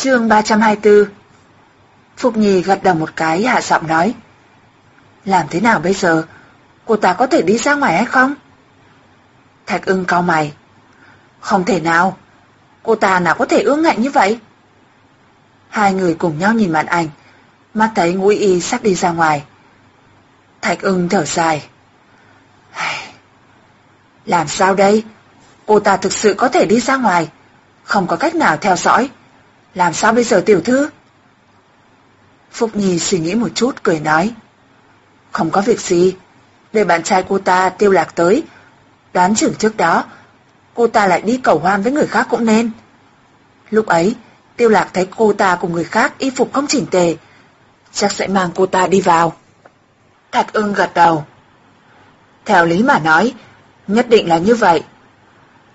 Chương 324 Phục Nhi gật đầu một cái hạ giọng nói. Làm thế nào bây giờ? Cô ta có thể đi ra ngoài hay không? Thạch ưng cau mày. Không thể nào. Cô ta nào có thể ương ngạnh như vậy? Hai người cùng nhau nhìn màn ảnh, mắt thấy ngũ y sắp đi ra ngoài. Thạch ưng thở dài. Làm sao đây? Cô ta thực sự có thể đi ra ngoài, không có cách nào theo dõi. Làm sao bây giờ tiểu thư? Phúc Nhi suy nghĩ một chút cười nói. Không có việc gì, để bạn trai cô ta tiêu lạc tới. Đoán chừng trước đó, cô ta lại đi cầu hoan với người khác cũng nên. Lúc ấy, tiêu lạc thấy cô ta cùng người khác y phục không chỉnh tề, chắc sẽ mang cô ta đi vào. Thạch ưng gật đầu. Theo lý mà nói, nhất định là như vậy.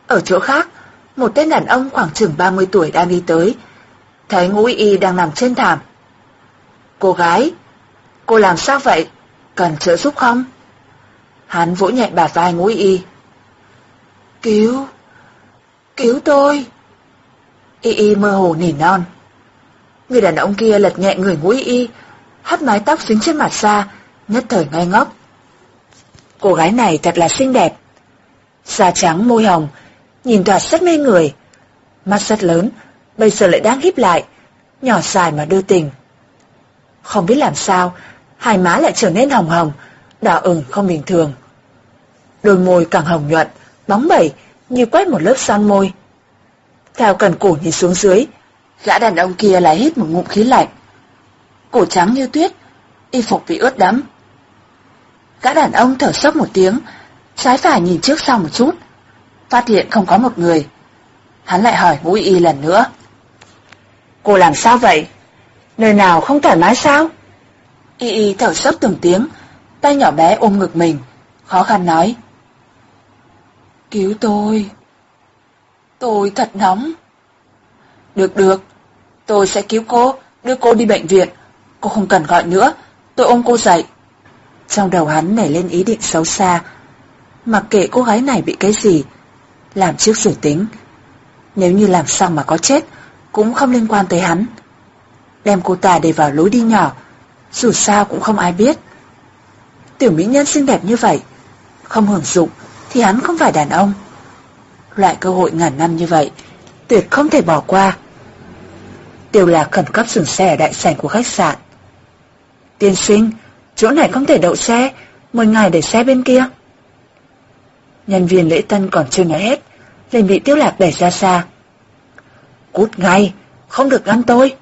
Ở chỗ khác, một tên đàn ông khoảng chừng 30 tuổi đang đi tới, thấy ngũ y đang nằm trên thảm. Cô gái, cô làm sao vậy? Cần trợ giúp không? Hắn vỗ nhẹ bà vai ngũ y. Cứu, cứu tôi. Y y mơ hồ nỉ non. Người đàn ông kia lật nhẹ người ngũ y, hất mái tóc xuống trên mặt xa, nhất thời ngây ngốc. Cô gái này thật là xinh đẹp. Da trắng môi hồng, nhìn toạt rất mê người. Mắt rất lớn, bây giờ lại đang híp lại, nhỏ dài mà đưa tình. Không biết làm sao, hai má lại trở nên hồng hồng, đỏ ửng không bình thường. Đôi môi càng hồng nhuận, bóng bẩy như quét một lớp son môi. Theo cần cổ nhìn xuống dưới, gã đàn ông kia lại hít một ngụm khí lạnh. Cổ trắng như tuyết, y phục bị ướt đẫm. Gã đàn ông thở sốc một tiếng, trái phải nhìn trước sau một chút, phát hiện không có một người. Hắn lại hỏi mũi Y lần nữa. Cô làm sao vậy? Nơi nào không thoải mái sao? Y Y thở sốc từng tiếng, tay nhỏ bé ôm ngực mình, khó khăn nói. Cứu tôi. Tôi thật nóng. Được được, tôi sẽ cứu cô, đưa cô đi bệnh viện. Cô không cần gọi nữa, tôi ôm cô dậy. Trong đầu hắn nảy lên ý định xấu xa. Mặc kệ cô gái này bị cái gì, làm trước rồi tính. Nếu như làm xong mà có chết, cũng không liên quan tới hắn. Đem cô ta để vào lối đi nhỏ, dù sao cũng không ai biết. Tiểu mỹ nhân xinh đẹp như vậy, không hưởng dụng thì hắn không phải đàn ông. Loại cơ hội ngàn năm như vậy, tuyệt không thể bỏ qua. Tiêu lạc khẩn cấp dừng xe ở đại sảnh của khách sạn. Tiên sinh, chỗ này không thể đậu xe, mời ngài để xe bên kia. Nhân viên lễ tân còn chưa nói hết, liền bị tiêu lạc đẩy ra xa. Cút ngay, không được ngăn tôi.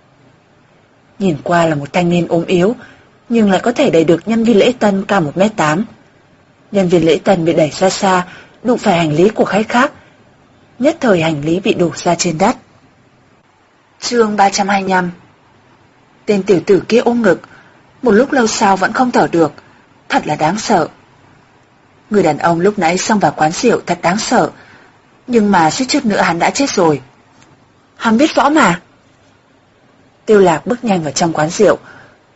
Nhìn qua là một thanh niên ốm yếu, nhưng lại có thể đẩy được nhân viên lễ tân cao 1m8. Nhân viên lễ tân bị đẩy xa xa, đụng phải hành lý của khách khác. Nhất thời hành lý bị đổ ra trên đất. chương 325 Tên tiểu tử kia ôm ngực, một lúc lâu sau vẫn không thở được, thật là đáng sợ. Người đàn ông lúc nãy xông vào quán rượu thật đáng sợ, nhưng mà suýt chút nữa hắn đã chết rồi. Hắn biết rõ mà. Tiêu lạc bước nhanh vào trong quán rượu,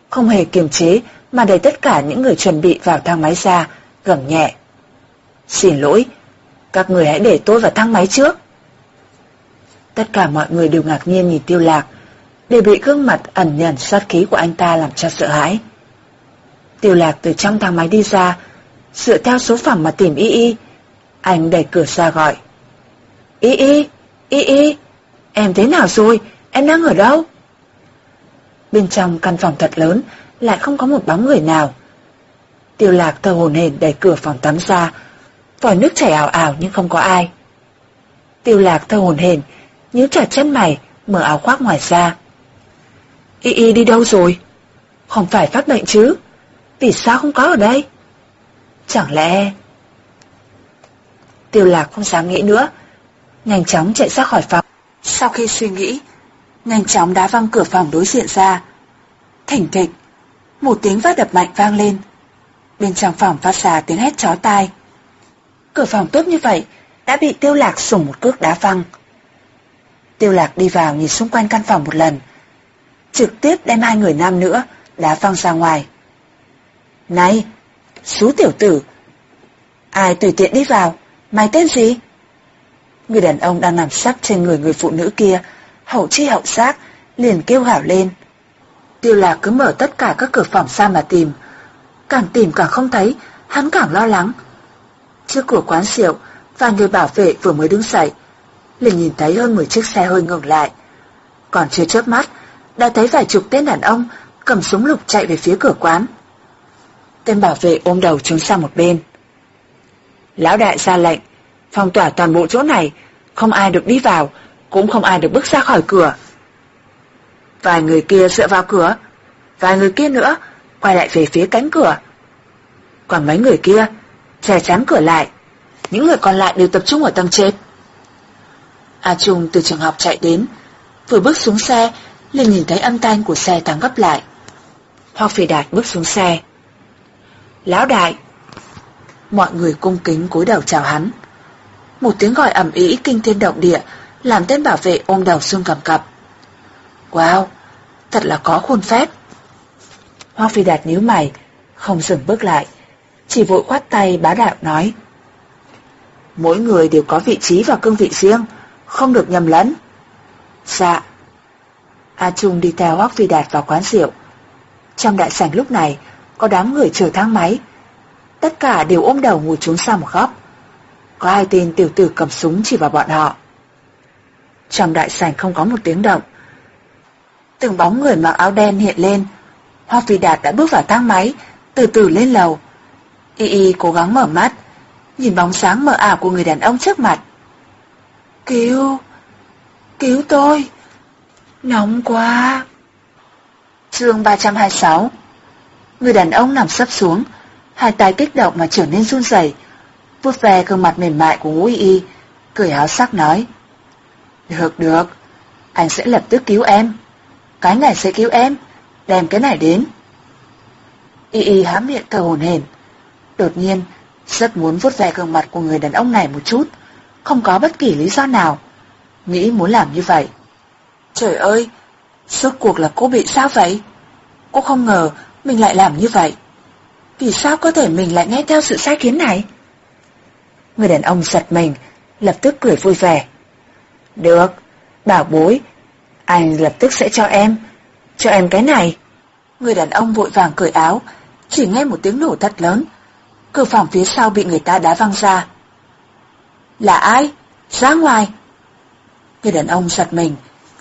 không hề kiềm chế mà đẩy tất cả những người chuẩn bị vào thang máy ra, gầm nhẹ. Xin lỗi, các người hãy để tôi vào thang máy trước. Tất cả mọi người đều ngạc nhiên nhìn tiêu lạc, đều bị gương mặt ẩn nhận sát khí của anh ta làm cho sợ hãi. Tiêu lạc từ trong thang máy đi ra, dựa theo số phòng mà tìm Y Y. Anh đẩy cửa ra gọi. Y Y, Y Y, em thế nào rồi, em đang ở đâu? Bên trong căn phòng thật lớn, lại không có một bóng người nào. Tiêu lạc thờ hồn hển đẩy cửa phòng tắm ra, vòi nước chảy ảo ảo nhưng không có ai. Tiêu lạc thơ hồn hển, nhíu chặt chân mày, mở áo khoác ngoài ra. Y Y đi đâu rồi? Không phải phát bệnh chứ? Vì sao không có ở đây? Chẳng lẽ... Tiêu lạc không dám nghĩ nữa, nhanh chóng chạy ra khỏi phòng. Sau khi suy nghĩ, nhanh chóng đá văng cửa phòng đối diện ra. Thỉnh thịch, một tiếng vác đập mạnh vang lên. Bên trong phòng phát ra tiếng hét chói tai. Cửa phòng tốt như vậy đã bị tiêu lạc sủng một cước đá văng. Tiêu lạc đi vào nhìn xung quanh căn phòng một lần, trực tiếp đem hai người nam nữa đá văng ra ngoài. Này, xú tiểu tử, ai tùy tiện đi vào, mày tên gì? Người đàn ông đang nằm sắp trên người người phụ nữ kia, hậu chi hậu giác, liền kêu hảo lên. Tiêu lạc cứ mở tất cả các cửa phòng ra mà tìm. Càng tìm càng không thấy, hắn càng lo lắng. Trước cửa quán rượu, vài người bảo vệ vừa mới đứng dậy, liền nhìn thấy hơn 10 chiếc xe hơi ngừng lại. Còn chưa chớp mắt, đã thấy vài chục tên đàn ông cầm súng lục chạy về phía cửa quán. Tên bảo vệ ôm đầu trốn sang một bên. Lão đại ra lệnh, phong tỏa toàn bộ chỗ này, không ai được đi vào, cũng không ai được bước ra khỏi cửa. Vài người kia dựa vào cửa, vài người kia nữa quay lại về phía cánh cửa. Còn mấy người kia che chắn cửa lại, những người còn lại đều tập trung ở tầng trên. A Trung từ trường học chạy đến, vừa bước xuống xe, liền nhìn thấy âm thanh của xe tăng gấp lại. Hoặc Phi Đạt bước xuống xe. Lão đại! Mọi người cung kính cúi đầu chào hắn. Một tiếng gọi ẩm ý kinh thiên động địa, làm tên bảo vệ ôm đầu xương cầm cập. Wow! Thật là có khuôn phép. hoa Phi Đạt nhíu mày, không dừng bước lại, chỉ vội khoát tay bá đạo nói. Mỗi người đều có vị trí và cương vị riêng, không được nhầm lẫn. Dạ. A Trung đi theo Hoác Phi Đạt vào quán rượu. Trong đại sảnh lúc này, có đám người chờ thang máy. Tất cả đều ôm đầu ngồi trốn sang một góc. Có hai tên tiểu tử cầm súng chỉ vào bọn họ. Trong đại sảnh không có một tiếng động. Từng bóng người mặc áo đen hiện lên. Hoa Phi Đạt đã bước vào thang máy, từ từ lên lầu. Y Y cố gắng mở mắt, nhìn bóng sáng mờ ảo của người đàn ông trước mặt. Cứu! Cứu tôi! Nóng quá! chương 326 Người đàn ông nằm sấp xuống, hai tay kích động mà trở nên run rẩy, vuốt ve gương mặt mềm mại của Ngũ Y, cười háo sắc nói. Được được, anh sẽ lập tức cứu em. Cái này sẽ cứu em, đem cái này đến. Y Y há miệng thở hồn hển. Đột nhiên, rất muốn vuốt ve gương mặt của người đàn ông này một chút, không có bất kỳ lý do nào. Nghĩ muốn làm như vậy. Trời ơi, suốt cuộc là cô bị sao vậy? Cô không ngờ mình lại làm như vậy. Vì sao có thể mình lại nghe theo sự sai khiến này? Người đàn ông giật mình, lập tức cười vui vẻ. Được, bảo bối, anh lập tức sẽ cho em, cho em cái này. Người đàn ông vội vàng cởi áo, chỉ nghe một tiếng nổ thật lớn. Cửa phòng phía sau bị người ta đá văng ra. Là ai? Ra ngoài! Người đàn ông giật mình,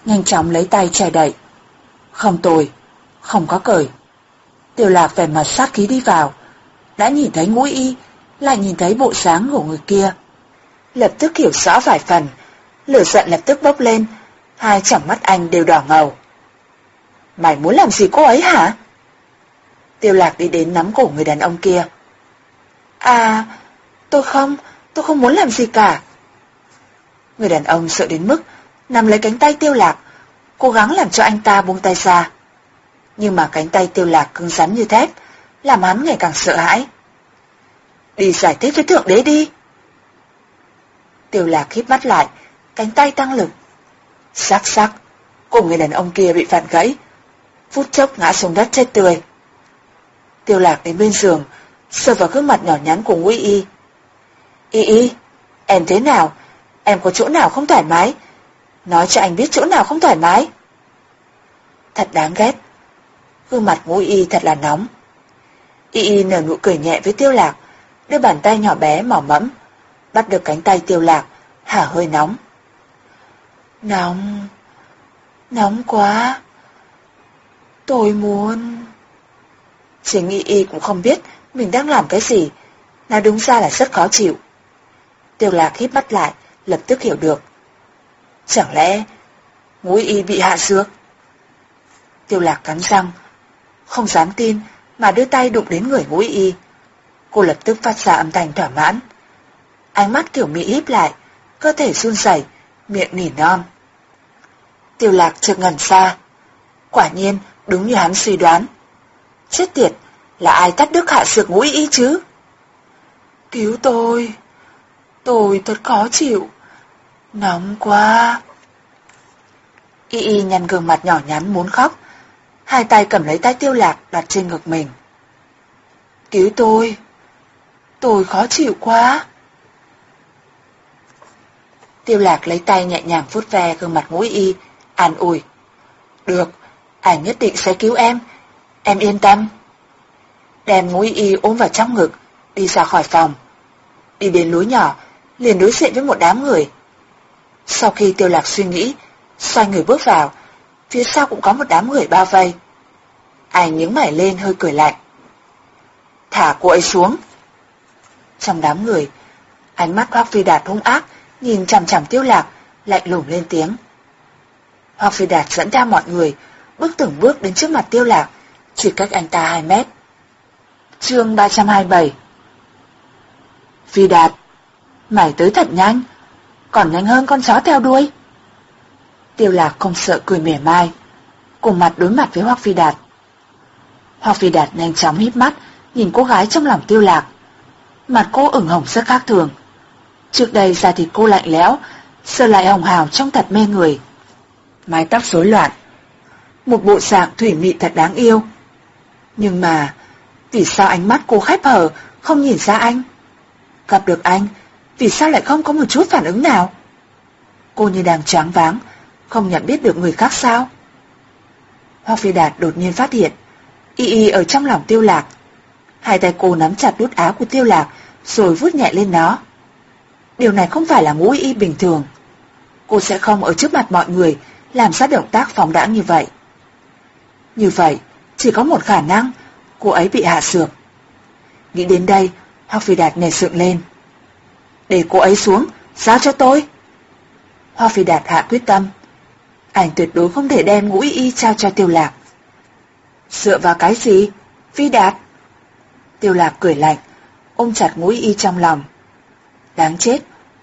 nhanh chóng lấy tay che đậy. Không tồi, không có cởi. Tiểu lạc về mặt sát khí đi vào, đã nhìn thấy ngũ y, lại nhìn thấy bộ dáng của người kia. Lập tức hiểu rõ vài phần, lửa giận lập tức bốc lên, hai tròng mắt anh đều đỏ ngầu. Mày muốn làm gì cô ấy hả? Tiêu lạc đi đến nắm cổ người đàn ông kia. À, tôi không, tôi không muốn làm gì cả. Người đàn ông sợ đến mức nằm lấy cánh tay tiêu lạc, cố gắng làm cho anh ta buông tay ra. Nhưng mà cánh tay tiêu lạc cứng rắn như thép, làm hắn ngày càng sợ hãi. Đi giải thích với thượng đế đi. Tiêu lạc khít mắt lại, cánh tay tăng lực. Sắc sắc, cùng người đàn ông kia bị phản gãy, phút chốc ngã xuống đất chết tươi. Tiêu lạc đến bên giường, sờ vào gương mặt nhỏ nhắn của Nguy Y. Y Y, em thế nào? Em có chỗ nào không thoải mái? Nói cho anh biết chỗ nào không thoải mái. Thật đáng ghét. Gương mặt Ngũ Y thật là nóng. Y Y nở nụ cười nhẹ với Tiêu Lạc, đưa bàn tay nhỏ bé mỏ mẫm, bắt được cánh tay Tiêu Lạc, hả hơi nóng. Nóng, nóng quá. Tôi muốn... Chính Y Y cũng không biết mình đang làm cái gì, nói đúng ra là rất khó chịu. Tiêu Lạc hít mắt lại, lập tức hiểu được. Chẳng lẽ ngũ y bị hạ dược? Tiêu lạc cắn răng, không dám tin mà đưa tay đụng đến người ngũ y. Cô lập tức phát ra âm thanh thỏa mãn. Ánh mắt kiểu mỹ híp lại, cơ thể run rẩy, miệng nỉ non. Tiêu lạc chợt ngẩn ra. Quả nhiên, đúng như hắn suy đoán. Chết tiệt, là ai tắt đức hạ sược ngũ y chứ? Cứu tôi, tôi thật khó chịu. Nóng quá. Y Y nhăn gương mặt nhỏ nhắn muốn khóc. Hai tay cầm lấy tay tiêu lạc đặt trên ngực mình. Cứu tôi. Tôi khó chịu quá. Tiêu lạc lấy tay nhẹ nhàng vuốt ve gương mặt mũi Y, an ủi. Được, ảnh nhất định sẽ cứu em. Em yên tâm. Đem ngũ y ôm vào trong ngực, đi ra khỏi phòng. Đi đến lối nhỏ, liền đối diện với một đám người. Sau khi tiêu lạc suy nghĩ, xoay người bước vào, phía sau cũng có một đám người bao vây. ảnh nhướng mày lên hơi cười lạnh. Thả cô ấy xuống. Trong đám người, ánh mắt Hoác Phi Đạt hung ác, nhìn chằm chằm tiêu lạc, lạnh lùng lên tiếng. Hoác Phi Đạt dẫn theo mọi người, bước từng bước đến trước mặt tiêu lạc, chỉ cách anh ta 2 mét. Chương 327 Phi Đạt, mày tới thật nhanh, còn nhanh hơn con chó theo đuôi. Tiêu lạc không sợ cười mỉa mai, cùng mặt đối mặt với Hoác Phi Đạt. Hoác Phi Đạt nhanh chóng híp mắt, nhìn cô gái trong lòng tiêu lạc. Mặt cô ửng hồng rất khác thường. Trước đây da thịt cô lạnh lẽo, giờ lại hồng hào trong thật mê người. Mái tóc rối loạn, một bộ dạng thủy mị thật đáng yêu. Nhưng mà, vì sao ánh mắt cô khép hờ, không nhìn ra anh? Gặp được anh, vì sao lại không có một chút phản ứng nào? Cô như đang choáng váng, không nhận biết được người khác sao? Hoa Phi Đạt đột nhiên phát hiện, y y ở trong lòng tiêu lạc. Hai tay cô nắm chặt nút áo của tiêu lạc, rồi vuốt nhẹ lên nó. Điều này không phải là ngũ y bình thường. Cô sẽ không ở trước mặt mọi người làm ra động tác phóng đãng như vậy. Như vậy, chỉ có một khả năng, cô ấy bị hạ sược. Nghĩ đến đây, Hoác Phi Đạt nề sượng lên. Để cô ấy xuống, giao cho tôi. Hoa Phi Đạt hạ quyết tâm. ảnh tuyệt đối không thể đem ngũ y trao cho tiêu lạc. Dựa vào cái gì? Phi Đạt. Tiêu lạc cười lạnh, ôm chặt ngũ y trong lòng. Đáng chết,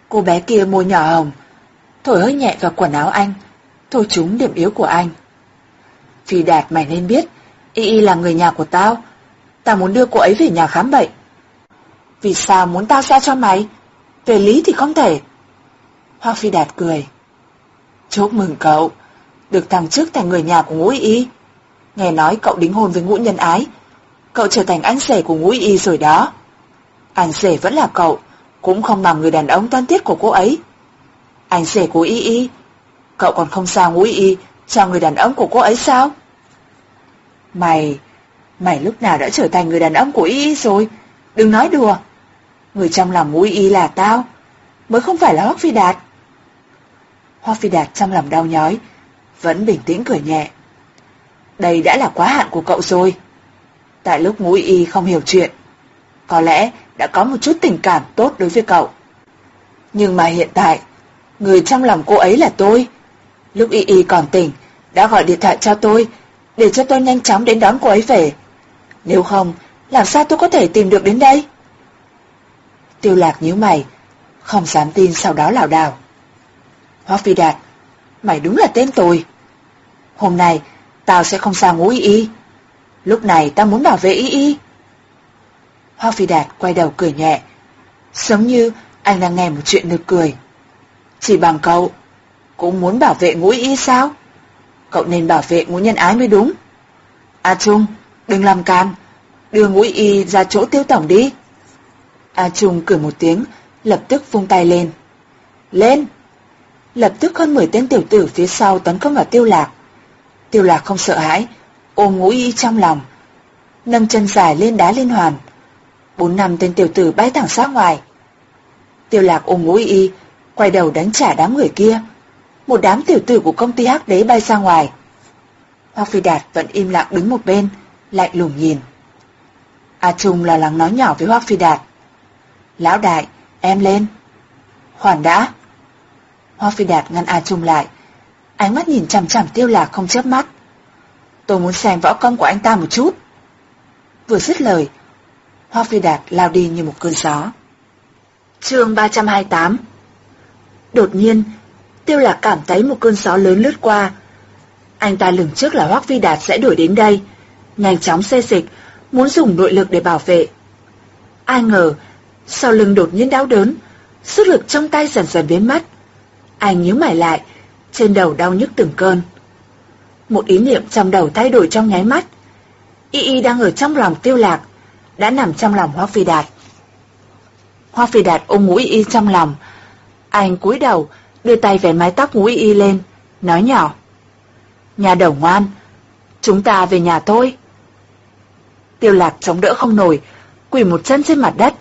cô bé kia môi nhỏ hồng, thổi hơi nhẹ vào quần áo anh, thổi trúng điểm yếu của anh. Phi Đạt mày nên biết, Y Y là người nhà của tao, tao muốn đưa cô ấy về nhà khám bệnh. Vì sao muốn tao ra cho mày? Về lý thì không thể. Hoa Phi Đạt cười. Chúc mừng cậu, được thằng trước thành người nhà của ngũ y. Nghe nói cậu đính hôn với ngũ nhân ái, cậu trở thành anh rể của ngũ y rồi đó. Anh rể vẫn là cậu, cũng không bằng người đàn ông toan tiết của cô ấy. Anh rể của y y, cậu còn không sao ngũ y cho người đàn ông của cô ấy sao? Mày, mày lúc nào đã trở thành người đàn ông của y y rồi? Đừng nói đùa. Người trong lòng ngũ y là tao, mới không phải là Hoác Phi Đạt. Hoác Phi Đạt trong lòng đau nhói, vẫn bình tĩnh cười nhẹ. Đây đã là quá hạn của cậu rồi. Tại lúc ngũ y không hiểu chuyện, có lẽ đã có một chút tình cảm tốt đối với cậu. Nhưng mà hiện tại, người trong lòng cô ấy là tôi. Lúc y y còn tỉnh, đã gọi điện thoại cho tôi, để cho tôi nhanh chóng đến đón cô ấy về. Nếu không, làm sao tôi có thể tìm được đến đây? Tiêu lạc nhíu mày, không dám tin sau đó lảo đảo. Hoác Phi Đạt, mày đúng là tên tôi. Hôm nay, tao sẽ không sao ngủ y y. Lúc này ta muốn bảo vệ y y. Hoa Phi Đạt quay đầu cười nhẹ, giống như anh đang nghe một chuyện nực cười. Chỉ bằng cậu, cũng muốn bảo vệ ngũ y sao? Cậu nên bảo vệ ngũ nhân ái mới đúng. A Trung, đừng làm can, đưa ngũ y ra chỗ tiêu tổng đi. A Trung cười một tiếng, lập tức vung tay lên. Lên! Lập tức hơn 10 tên tiểu tử phía sau tấn công vào tiêu lạc. Tiêu lạc không sợ hãi, ôm ngũ y trong lòng. Nâng chân dài lên đá liên hoàn. Bốn năm tên tiểu tử bay thẳng sát ngoài. Tiêu lạc ôm ngũ y, quay đầu đánh trả đám người kia. Một đám tiểu tử của công ty hắc đế bay ra ngoài. Hoác Phi Đạt vẫn im lặng đứng một bên, lạnh lùng nhìn. A Trung lo lắng nói nhỏ với Hoác Phi Đạt. Lão đại, em lên. Khoản đã. Hoa Phi Đạt ngăn A Trung lại. Ánh mắt nhìn chằm chằm tiêu lạc không chớp mắt. Tôi muốn xem võ công của anh ta một chút. Vừa dứt lời, Hoa Phi Đạt lao đi như một cơn gió. chương 328 Đột nhiên, tiêu lạc cảm thấy một cơn gió lớn lướt qua. Anh ta lường trước là Hoác Phi Đạt sẽ đuổi đến đây, nhanh chóng xê dịch, muốn dùng nội lực để bảo vệ. Ai ngờ, sau lưng đột nhiên đau đớn, sức lực trong tay dần dần biến mất. Anh nhíu mày lại, trên đầu đau nhức từng cơn. Một ý niệm trong đầu thay đổi trong nháy mắt. Y Y đang ở trong lòng tiêu lạc, đã nằm trong lòng Hoa Phi Đạt. Hoa Phi Đạt ôm mũi Y trong lòng. Anh cúi đầu, đưa tay về mái tóc mũi Y lên, nói nhỏ. Nhà đầu ngoan, chúng ta về nhà thôi. Tiêu lạc chống đỡ không nổi, quỳ một chân trên mặt đất,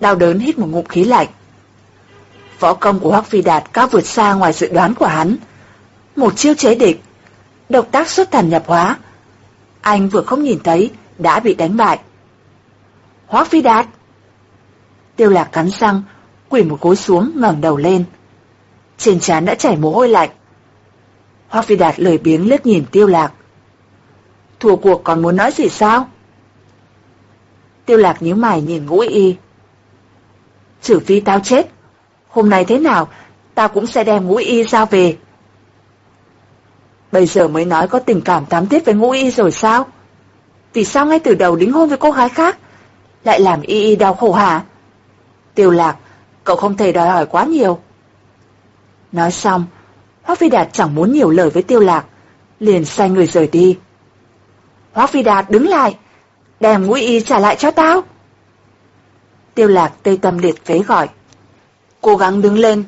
đau đớn hít một ngụm khí lạnh. Võ công của Hoắc Phi Đạt cao vượt xa ngoài dự đoán của hắn. Một chiêu chế địch, độc tác xuất thần nhập hóa. Anh vừa không nhìn thấy, đã bị đánh bại. Hoác Phi Đạt! Tiêu lạc cắn răng, quỳ một gối xuống ngẩng đầu lên. Trên trán đã chảy mồ hôi lạnh. Hoác Phi Đạt lười biếng liếc nhìn Tiêu Lạc. Thua cuộc còn muốn nói gì sao? Tiêu Lạc nhíu mày nhìn Ngũ Y. Trừ phi tao chết, hôm nay thế nào, tao cũng sẽ đem Ngũ Y giao về. Bây giờ mới nói có tình cảm tám tiết với Ngũ Y rồi sao? Vì sao ngay từ đầu đính hôn với cô gái khác, lại làm Y Y đau khổ hả? Tiêu Lạc, cậu không thể đòi hỏi quá nhiều. Nói xong, Hoác Phi Đạt chẳng muốn nhiều lời với Tiêu Lạc, liền xoay người rời đi. Hoác Phi Đạt đứng lại, đem ngũ y trả lại cho tao. Tiêu Lạc tê tâm liệt phế gọi. Cố gắng đứng lên.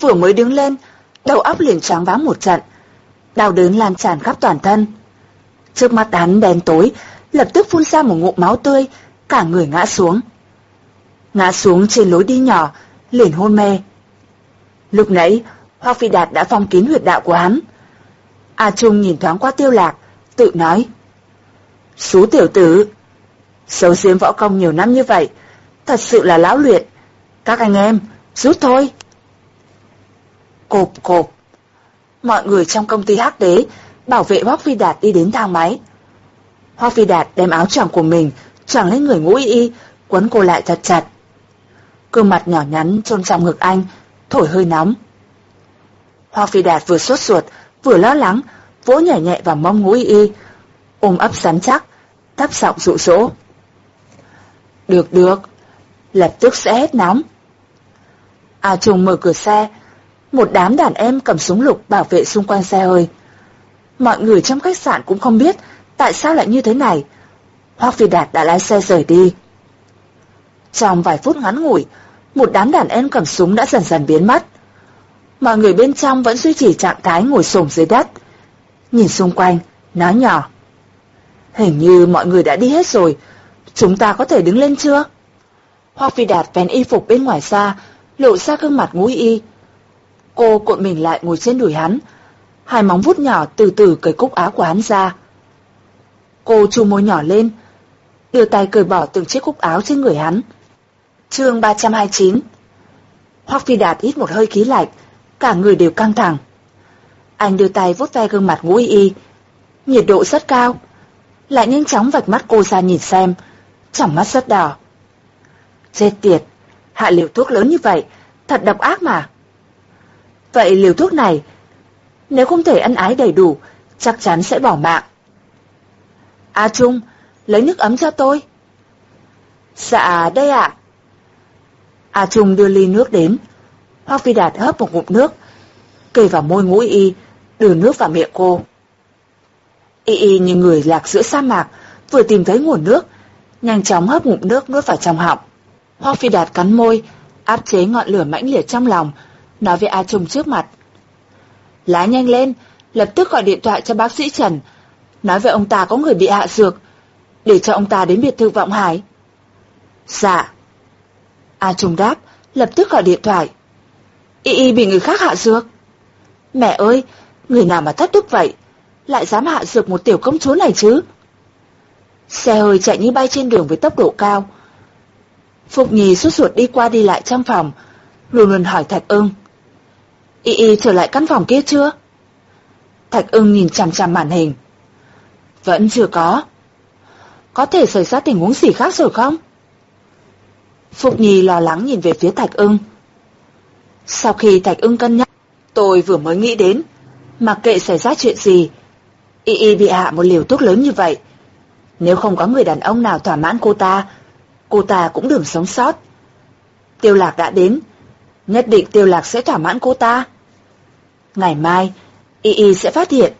Vừa mới đứng lên, đầu óc liền tráng váng một trận. Đau đớn lan tràn khắp toàn thân. Trước mắt hắn đen tối, lập tức phun ra một ngụm máu tươi, cả người ngã xuống. Ngã xuống trên lối đi nhỏ, liền hôn mê. Lúc nãy, Hoa Phi Đạt đã phong kín huyệt đạo của hắn. A Trung nhìn thoáng qua tiêu lạc, tự nói. Xú tiểu tử, xấu xiếm võ công nhiều năm như vậy, thật sự là lão luyện. Các anh em, rút thôi. Cộp cộp. Mọi người trong công ty hắc đế bảo vệ Hoác Phi Đạt đi đến thang máy. Hoác Phi Đạt đem áo choàng của mình choàng lên người ngũ y y, quấn cô lại thật chặt. Cương mặt nhỏ nhắn trôn trong ngực anh, thổi hơi nóng. Hoa Phi Đạt vừa sốt ruột, vừa lo lắng, vỗ nhẹ nhẹ vào mông ngũ y y, ôm ấp sắn chắc, thấp giọng dụ dỗ. Được được, lập tức sẽ hết nóng. A Trung mở cửa xe, một đám đàn em cầm súng lục bảo vệ xung quanh xe hơi. Mọi người trong khách sạn cũng không biết tại sao lại như thế này. Hoác Phi Đạt đã lái xe rời đi. Trong vài phút ngắn ngủi, một đám đàn em cầm súng đã dần dần biến mất. Mọi người bên trong vẫn duy trì trạng thái ngồi xổm dưới đất. Nhìn xung quanh, nói nhỏ. Hình như mọi người đã đi hết rồi, chúng ta có thể đứng lên chưa? Hoa Phi Đạt vén y phục bên ngoài xa, lộ ra gương mặt ngũ y. Cô cuộn mình lại ngồi trên đùi hắn, hai móng vuốt nhỏ từ từ cởi cúc áo của hắn ra. Cô chu môi nhỏ lên, đưa tay cởi bỏ từng chiếc cúc áo trên người hắn. Chương 329 Hoắc Phi Đạt hít một hơi khí lạnh, cả người đều căng thẳng. Anh đưa tay vuốt ve gương mặt ngũ y y, nhiệt độ rất cao, lại nhanh chóng vạch mắt cô ra nhìn xem, trong mắt rất đỏ. Chết tiệt, hạ liều thuốc lớn như vậy, thật độc ác mà. Vậy liều thuốc này, nếu không thể ân ái đầy đủ, chắc chắn sẽ bỏ mạng. A Trung, lấy nước ấm cho tôi. Dạ, đây ạ. A Trung đưa ly nước đến, Hoác Phi Đạt hấp một ngụm nước, kề vào môi ngũ y, đưa nước vào miệng cô. Y y như người lạc giữa sa mạc, vừa tìm thấy nguồn nước, nhanh chóng hấp ngụm nước nuốt vào trong họng. Hoác Phi Đạt cắn môi, áp chế ngọn lửa mãnh liệt trong lòng, nói với A Trung trước mặt. Lá nhanh lên, lập tức gọi điện thoại cho bác sĩ Trần, nói với ông ta có người bị hạ dược, để cho ông ta đến biệt thự Vọng Hải. Dạ. A Trung đáp, lập tức gọi điện thoại. Y Y bị người khác hạ dược. Mẹ ơi, người nào mà thất đức vậy, lại dám hạ dược một tiểu công chúa này chứ? Xe hơi chạy như bay trên đường với tốc độ cao. Phục Nhì suốt ruột đi qua đi lại trong phòng, luôn luôn hỏi Thạch ưng. Y Y trở lại căn phòng kia chưa? Thạch ưng nhìn chằm chằm màn hình. Vẫn chưa có. Có thể xảy ra tình huống gì khác rồi không? Phục Nhi lo lắng nhìn về phía Thạch ưng. Sau khi Thạch ưng cân nhắc, tôi vừa mới nghĩ đến, mặc kệ xảy ra chuyện gì, Y Y bị hạ một liều thuốc lớn như vậy. Nếu không có người đàn ông nào thỏa mãn cô ta, cô ta cũng đừng sống sót. Tiêu lạc đã đến, nhất định tiêu lạc sẽ thỏa mãn cô ta. Ngày mai, Y Y sẽ phát hiện,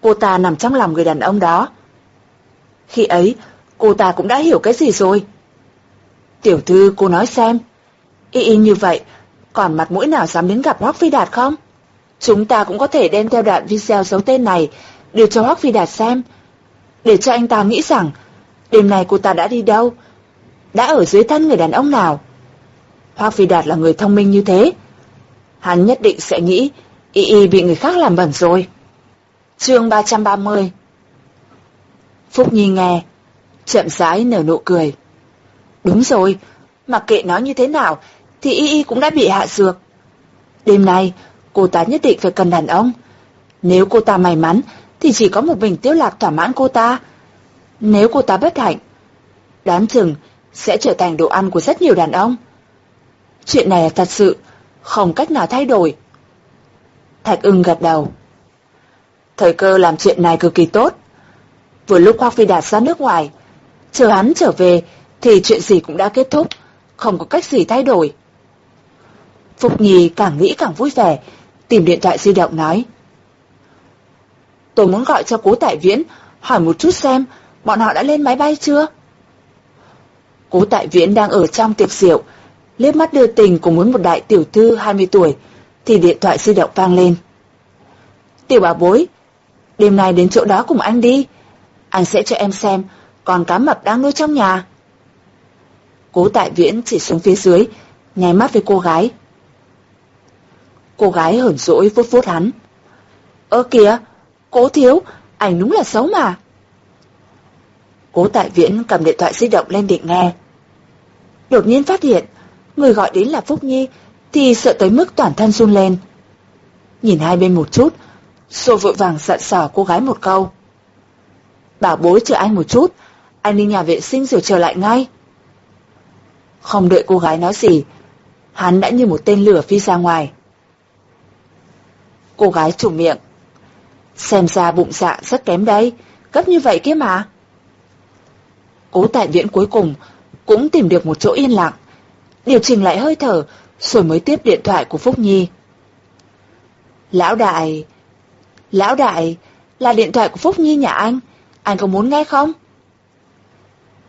cô ta nằm trong lòng người đàn ông đó. Khi ấy, cô ta cũng đã hiểu cái gì rồi. Tiểu thư cô nói xem, Y Y như vậy còn mặt mũi nào dám đến gặp Hoác Phi Đạt không? Chúng ta cũng có thể đem theo đoạn video giấu tên này đưa cho Hoác Phi Đạt xem, để cho anh ta nghĩ rằng đêm nay cô ta đã đi đâu, đã ở dưới thân người đàn ông nào. Hoắc Phi Đạt là người thông minh như thế, hắn nhất định sẽ nghĩ Y Y bị người khác làm bẩn rồi. Chương 330 Phúc Nhi nghe, chậm rãi nở nụ cười. Đúng rồi, mặc kệ nó như thế nào, thì Y Y cũng đã bị hạ dược. Đêm nay, cô ta nhất định phải cần đàn ông. Nếu cô ta may mắn, thì chỉ có một mình tiêu lạc thỏa mãn cô ta. Nếu cô ta bất hạnh, đoán chừng sẽ trở thành đồ ăn của rất nhiều đàn ông. Chuyện này là thật sự, không cách nào thay đổi. Thạch ưng gật đầu. Thời cơ làm chuyện này cực kỳ tốt. Vừa lúc Hoác Phi Đạt ra nước ngoài, chờ hắn trở về thì chuyện gì cũng đã kết thúc, không có cách gì thay đổi. Phục Nhi càng nghĩ càng vui vẻ, tìm điện thoại di động nói. Tôi muốn gọi cho cố tại viễn, hỏi một chút xem bọn họ đã lên máy bay chưa? Cố tại viễn đang ở trong tiệc rượu, liếc mắt đưa tình cùng với một đại tiểu thư 20 tuổi, thì điện thoại di động vang lên. Tiểu bà bối, đêm nay đến chỗ đó cùng anh đi, anh sẽ cho em xem còn cá mập đang nuôi trong nhà. Cố tại viễn chỉ xuống phía dưới, nháy mắt với cô gái. Cô gái hởn rỗi vuốt vuốt hắn. Ơ kìa, cố thiếu, ảnh đúng là xấu mà. Cố tại viễn cầm điện thoại di động lên định nghe. Đột nhiên phát hiện, người gọi đến là Phúc Nhi, thì sợ tới mức toàn thân run lên. Nhìn hai bên một chút, rồi vội vàng dặn sỏ cô gái một câu. Bảo bối chờ anh một chút, anh đi nhà vệ sinh rồi trở lại ngay. Không đợi cô gái nói gì, hắn đã như một tên lửa phi ra ngoài. Cô gái chủ miệng. Xem ra bụng dạ rất kém đây, gấp như vậy kia mà. Cố tại viễn cuối cùng cũng tìm được một chỗ yên lặng, điều chỉnh lại hơi thở rồi mới tiếp điện thoại của Phúc Nhi. Lão đại... Lão đại, là điện thoại của Phúc Nhi nhà anh, anh có muốn nghe không?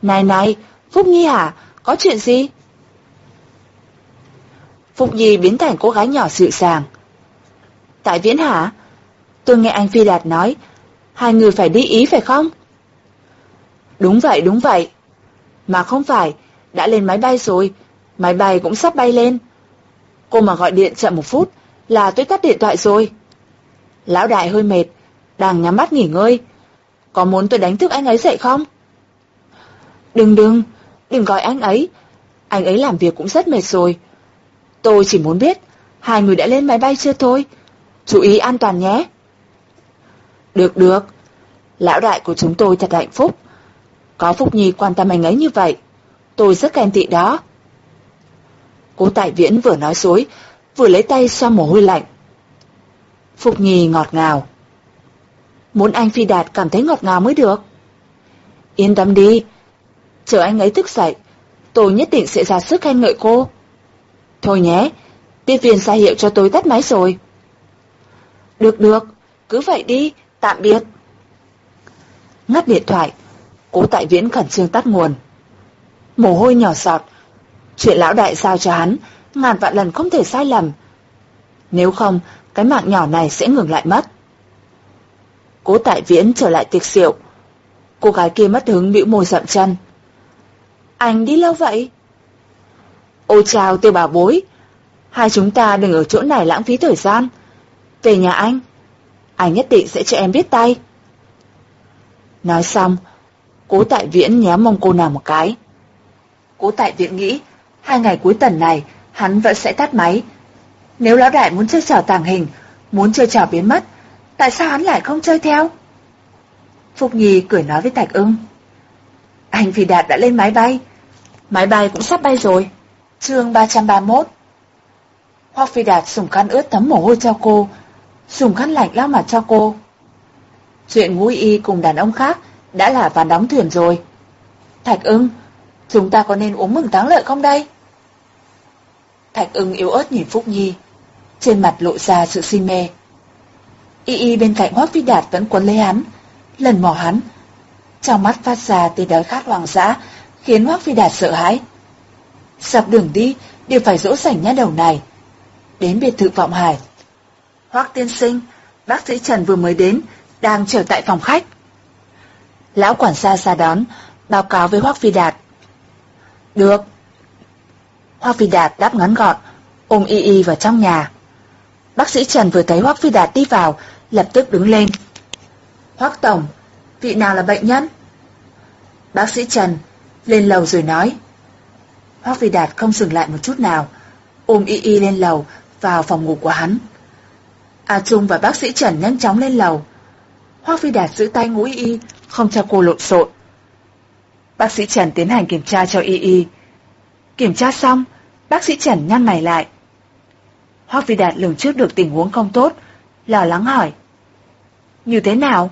Này này, Phúc Nhi hả? Có chuyện gì? Phúc Nhi biến thành cô gái nhỏ dịu dàng. Tại Viễn hả? Tôi nghe anh Phi Đạt nói, hai người phải đi ý phải không? Đúng vậy, đúng vậy. Mà không phải, đã lên máy bay rồi, máy bay cũng sắp bay lên. Cô mà gọi điện chậm một phút là tôi tắt điện thoại rồi. Lão đại hơi mệt, đang nhắm mắt nghỉ ngơi. Có muốn tôi đánh thức anh ấy dậy không? Đừng đừng, đừng gọi anh ấy. Anh ấy làm việc cũng rất mệt rồi. Tôi chỉ muốn biết, hai người đã lên máy bay chưa thôi. Chú ý an toàn nhé. Được được, lão đại của chúng tôi thật hạnh phúc. Có Phúc Nhi quan tâm anh ấy như vậy, tôi rất khen tị đó. Cố Tại Viễn vừa nói dối, vừa lấy tay xoa mồ hôi lạnh. Phục Nhi ngọt ngào. Muốn anh Phi Đạt cảm thấy ngọt ngào mới được. Yên tâm đi, chờ anh ấy thức dậy, tôi nhất định sẽ ra sức khen ngợi cô. Thôi nhé, tiếp viên ra hiệu cho tôi tắt máy rồi. Được được, cứ vậy đi, tạm biệt. Ngắt điện thoại, cố tại viễn khẩn trương tắt nguồn. Mồ hôi nhỏ giọt, Chuyện lão đại giao cho hắn, ngàn vạn lần không thể sai lầm. Nếu không, cái mạng nhỏ này sẽ ngừng lại mất. Cố tại viễn trở lại tiệc rượu. Cô gái kia mất hứng bĩu môi dậm chân. Anh đi lâu vậy? Ôi chào tiêu bà bối. Hai chúng ta đừng ở chỗ này lãng phí thời gian. Về nhà anh. Anh nhất định sẽ cho em biết tay. Nói xong, cố tại viễn nhéo mông cô nào một cái. Cố tại viễn nghĩ hai ngày cuối tuần này, hắn vẫn sẽ tắt máy. Nếu lão đại muốn chơi trò tàng hình, muốn chơi trò biến mất, tại sao hắn lại không chơi theo? phục Nhi cười nói với Thạch ưng. Anh Phi Đạt đã lên máy bay. Máy bay cũng sắp bay rồi. chương 331 Hoác Phi Đạt dùng khăn ướt thấm mồ hôi cho cô, dùng khăn lạnh lau mặt cho cô. Chuyện ngũ y cùng đàn ông khác đã là ván đóng thuyền rồi. Thạch ưng, chúng ta có nên uống mừng táng lợi không đây? Thạch ưng yếu ớt nhìn Phúc Nhi, trên mặt lộ ra sự si mê. Y y bên cạnh Hoác Phi Đạt vẫn quấn lấy hắn, lần mò hắn. Trong mắt phát ra tia đói khát hoàng dã, khiến Hoác Phi Đạt sợ hãi. Dọc đường đi, đều phải dỗ sảnh nhát đầu này. Đến biệt thự vọng hải. Hoác tiên sinh, bác sĩ Trần vừa mới đến, đang chờ tại phòng khách. Lão quản gia ra đón, báo cáo với Hoác Phi Đạt. Được. Hoác Phi Đạt đáp ngắn gọn, ôm y y vào trong nhà. Bác sĩ Trần vừa thấy Hoác Phi Đạt đi vào, lập tức đứng lên. Hoác Tổng, vị nào là bệnh nhân? Bác sĩ Trần lên lầu rồi nói. Hoác Phi Đạt không dừng lại một chút nào, ôm y y lên lầu vào phòng ngủ của hắn. A Trung và bác sĩ Trần nhanh chóng lên lầu. Hoác Phi Đạt giữ tay ngũ y y, không cho cô lộn xộn. Bác sĩ Trần tiến hành kiểm tra cho y y. Kiểm tra xong, bác sĩ Trần nhăn mày lại. Hoác Vi Đạt lường trước được tình huống không tốt, lo lắng hỏi. Như thế nào?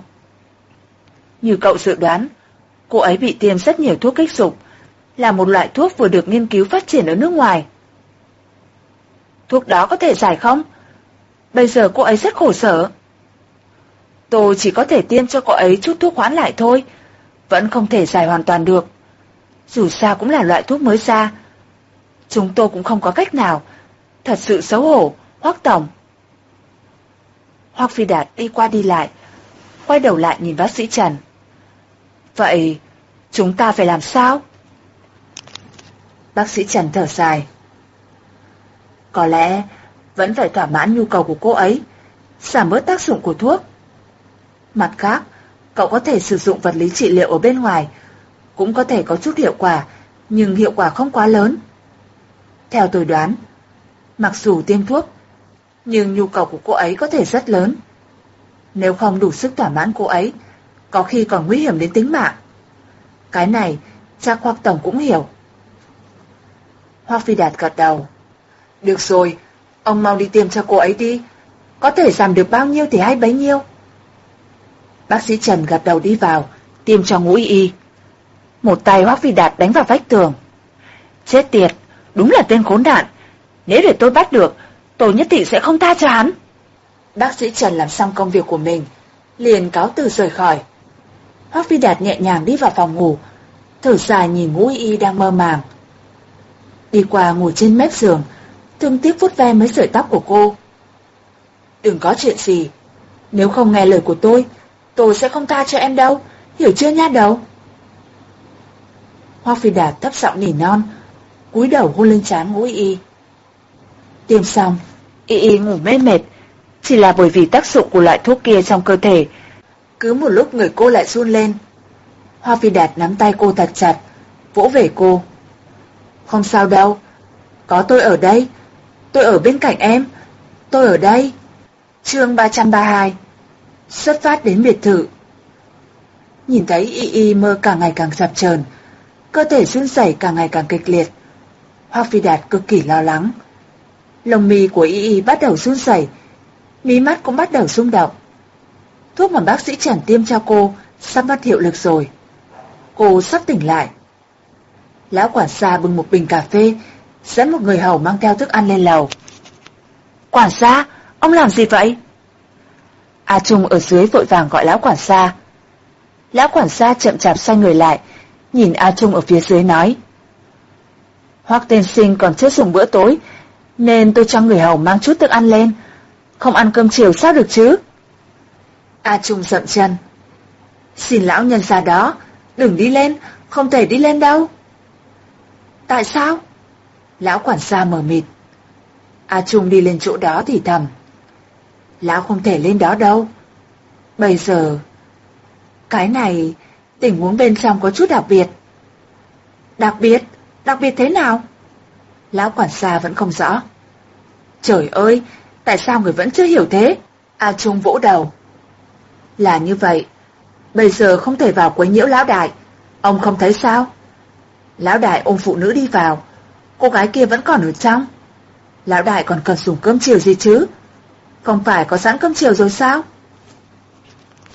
Như cậu dự đoán, cô ấy bị tiêm rất nhiều thuốc kích dục, là một loại thuốc vừa được nghiên cứu phát triển ở nước ngoài. Thuốc đó có thể giải không? Bây giờ cô ấy rất khổ sở. Tôi chỉ có thể tiêm cho cô ấy chút thuốc khoán lại thôi, vẫn không thể giải hoàn toàn được. Dù sao cũng là loại thuốc mới ra. Chúng tôi cũng không có cách nào. Thật sự xấu hổ, Hoác Tổng. Hoác Phi Đạt đi qua đi lại, quay đầu lại nhìn bác sĩ Trần. Vậy, chúng ta phải làm sao? Bác sĩ Trần thở dài. Có lẽ vẫn phải thỏa mãn nhu cầu của cô ấy, giảm bớt tác dụng của thuốc. Mặt khác, cậu có thể sử dụng vật lý trị liệu ở bên ngoài, cũng có thể có chút hiệu quả, nhưng hiệu quả không quá lớn. Theo tôi đoán, mặc dù tiêm thuốc, nhưng nhu cầu của cô ấy có thể rất lớn. Nếu không đủ sức thỏa mãn cô ấy, có khi còn nguy hiểm đến tính mạng. Cái này, cha Hoác Tổng cũng hiểu. Hoác Phi Đạt gật đầu. Được rồi, ông mau đi tiêm cho cô ấy đi. Có thể giảm được bao nhiêu thì hay bấy nhiêu. Bác sĩ Trần gật đầu đi vào, tiêm cho ngũ y. Một tay Hoác Phi Đạt đánh vào vách tường. Chết tiệt, đúng là tên khốn nạn. Nếu để tôi bắt được, tôi nhất định sẽ không tha cho hắn. Bác sĩ Trần làm xong công việc của mình, liền cáo từ rời khỏi. Hoác Phi Đạt nhẹ nhàng đi vào phòng ngủ, thở dài nhìn ngũ y đang mơ màng. Đi qua ngồi trên mép giường, thương tiếc vuốt ve mấy sợi tóc của cô. Đừng có chuyện gì, nếu không nghe lời của tôi, tôi sẽ không tha cho em đâu, hiểu chưa nha đầu? Hoa Phi Đạt thấp giọng nỉ non, cúi đầu hôn lên trán ngũ y. Tiêm xong, y y ngủ mê mệt, chỉ là bởi vì tác dụng của loại thuốc kia trong cơ thể. Cứ một lúc người cô lại run lên. Hoa Phi Đạt nắm tay cô thật chặt, vỗ về cô. Không sao đâu, có tôi ở đây, tôi ở bên cạnh em, tôi ở đây. chương 332 Xuất phát đến biệt thự Nhìn thấy Y Y mơ càng ngày càng sập chờn, cơ thể run rẩy càng ngày càng kịch liệt. Hoác Phi Đạt cực kỳ lo lắng. lông mi của Y Y bắt đầu run rẩy, mí mắt cũng bắt đầu rung động. Thuốc mà bác sĩ Trần tiêm cho cô sắp mất hiệu lực rồi. Cô sắp tỉnh lại. Lão quản gia bưng một bình cà phê, dẫn một người hầu mang theo thức ăn lên lầu. Quản gia, ông làm gì vậy? A Trung ở dưới vội vàng gọi lão quản gia. Lão quản gia chậm chạp xoay người lại, nhìn A Trung ở phía dưới nói. Hoác tên sinh còn chưa dùng bữa tối, nên tôi cho người hầu mang chút thức ăn lên. Không ăn cơm chiều sao được chứ? A Trung dậm chân. Xin lão nhân ra đó, đừng đi lên, không thể đi lên đâu. Tại sao? Lão quản gia mở mịt. A Trung đi lên chỗ đó thì thầm. Lão không thể lên đó đâu. Bây giờ, cái này, tình huống bên trong có chút đặc biệt. Đặc biệt? Đặc biệt thế nào? Lão quản gia vẫn không rõ. Trời ơi, tại sao người vẫn chưa hiểu thế? A Trung vỗ đầu. Là như vậy, bây giờ không thể vào quấy nhiễu lão đại, ông không thấy sao? Lão đại ôm phụ nữ đi vào, cô gái kia vẫn còn ở trong. Lão đại còn cần dùng cơm chiều gì chứ? Không phải có sẵn cơm chiều rồi sao?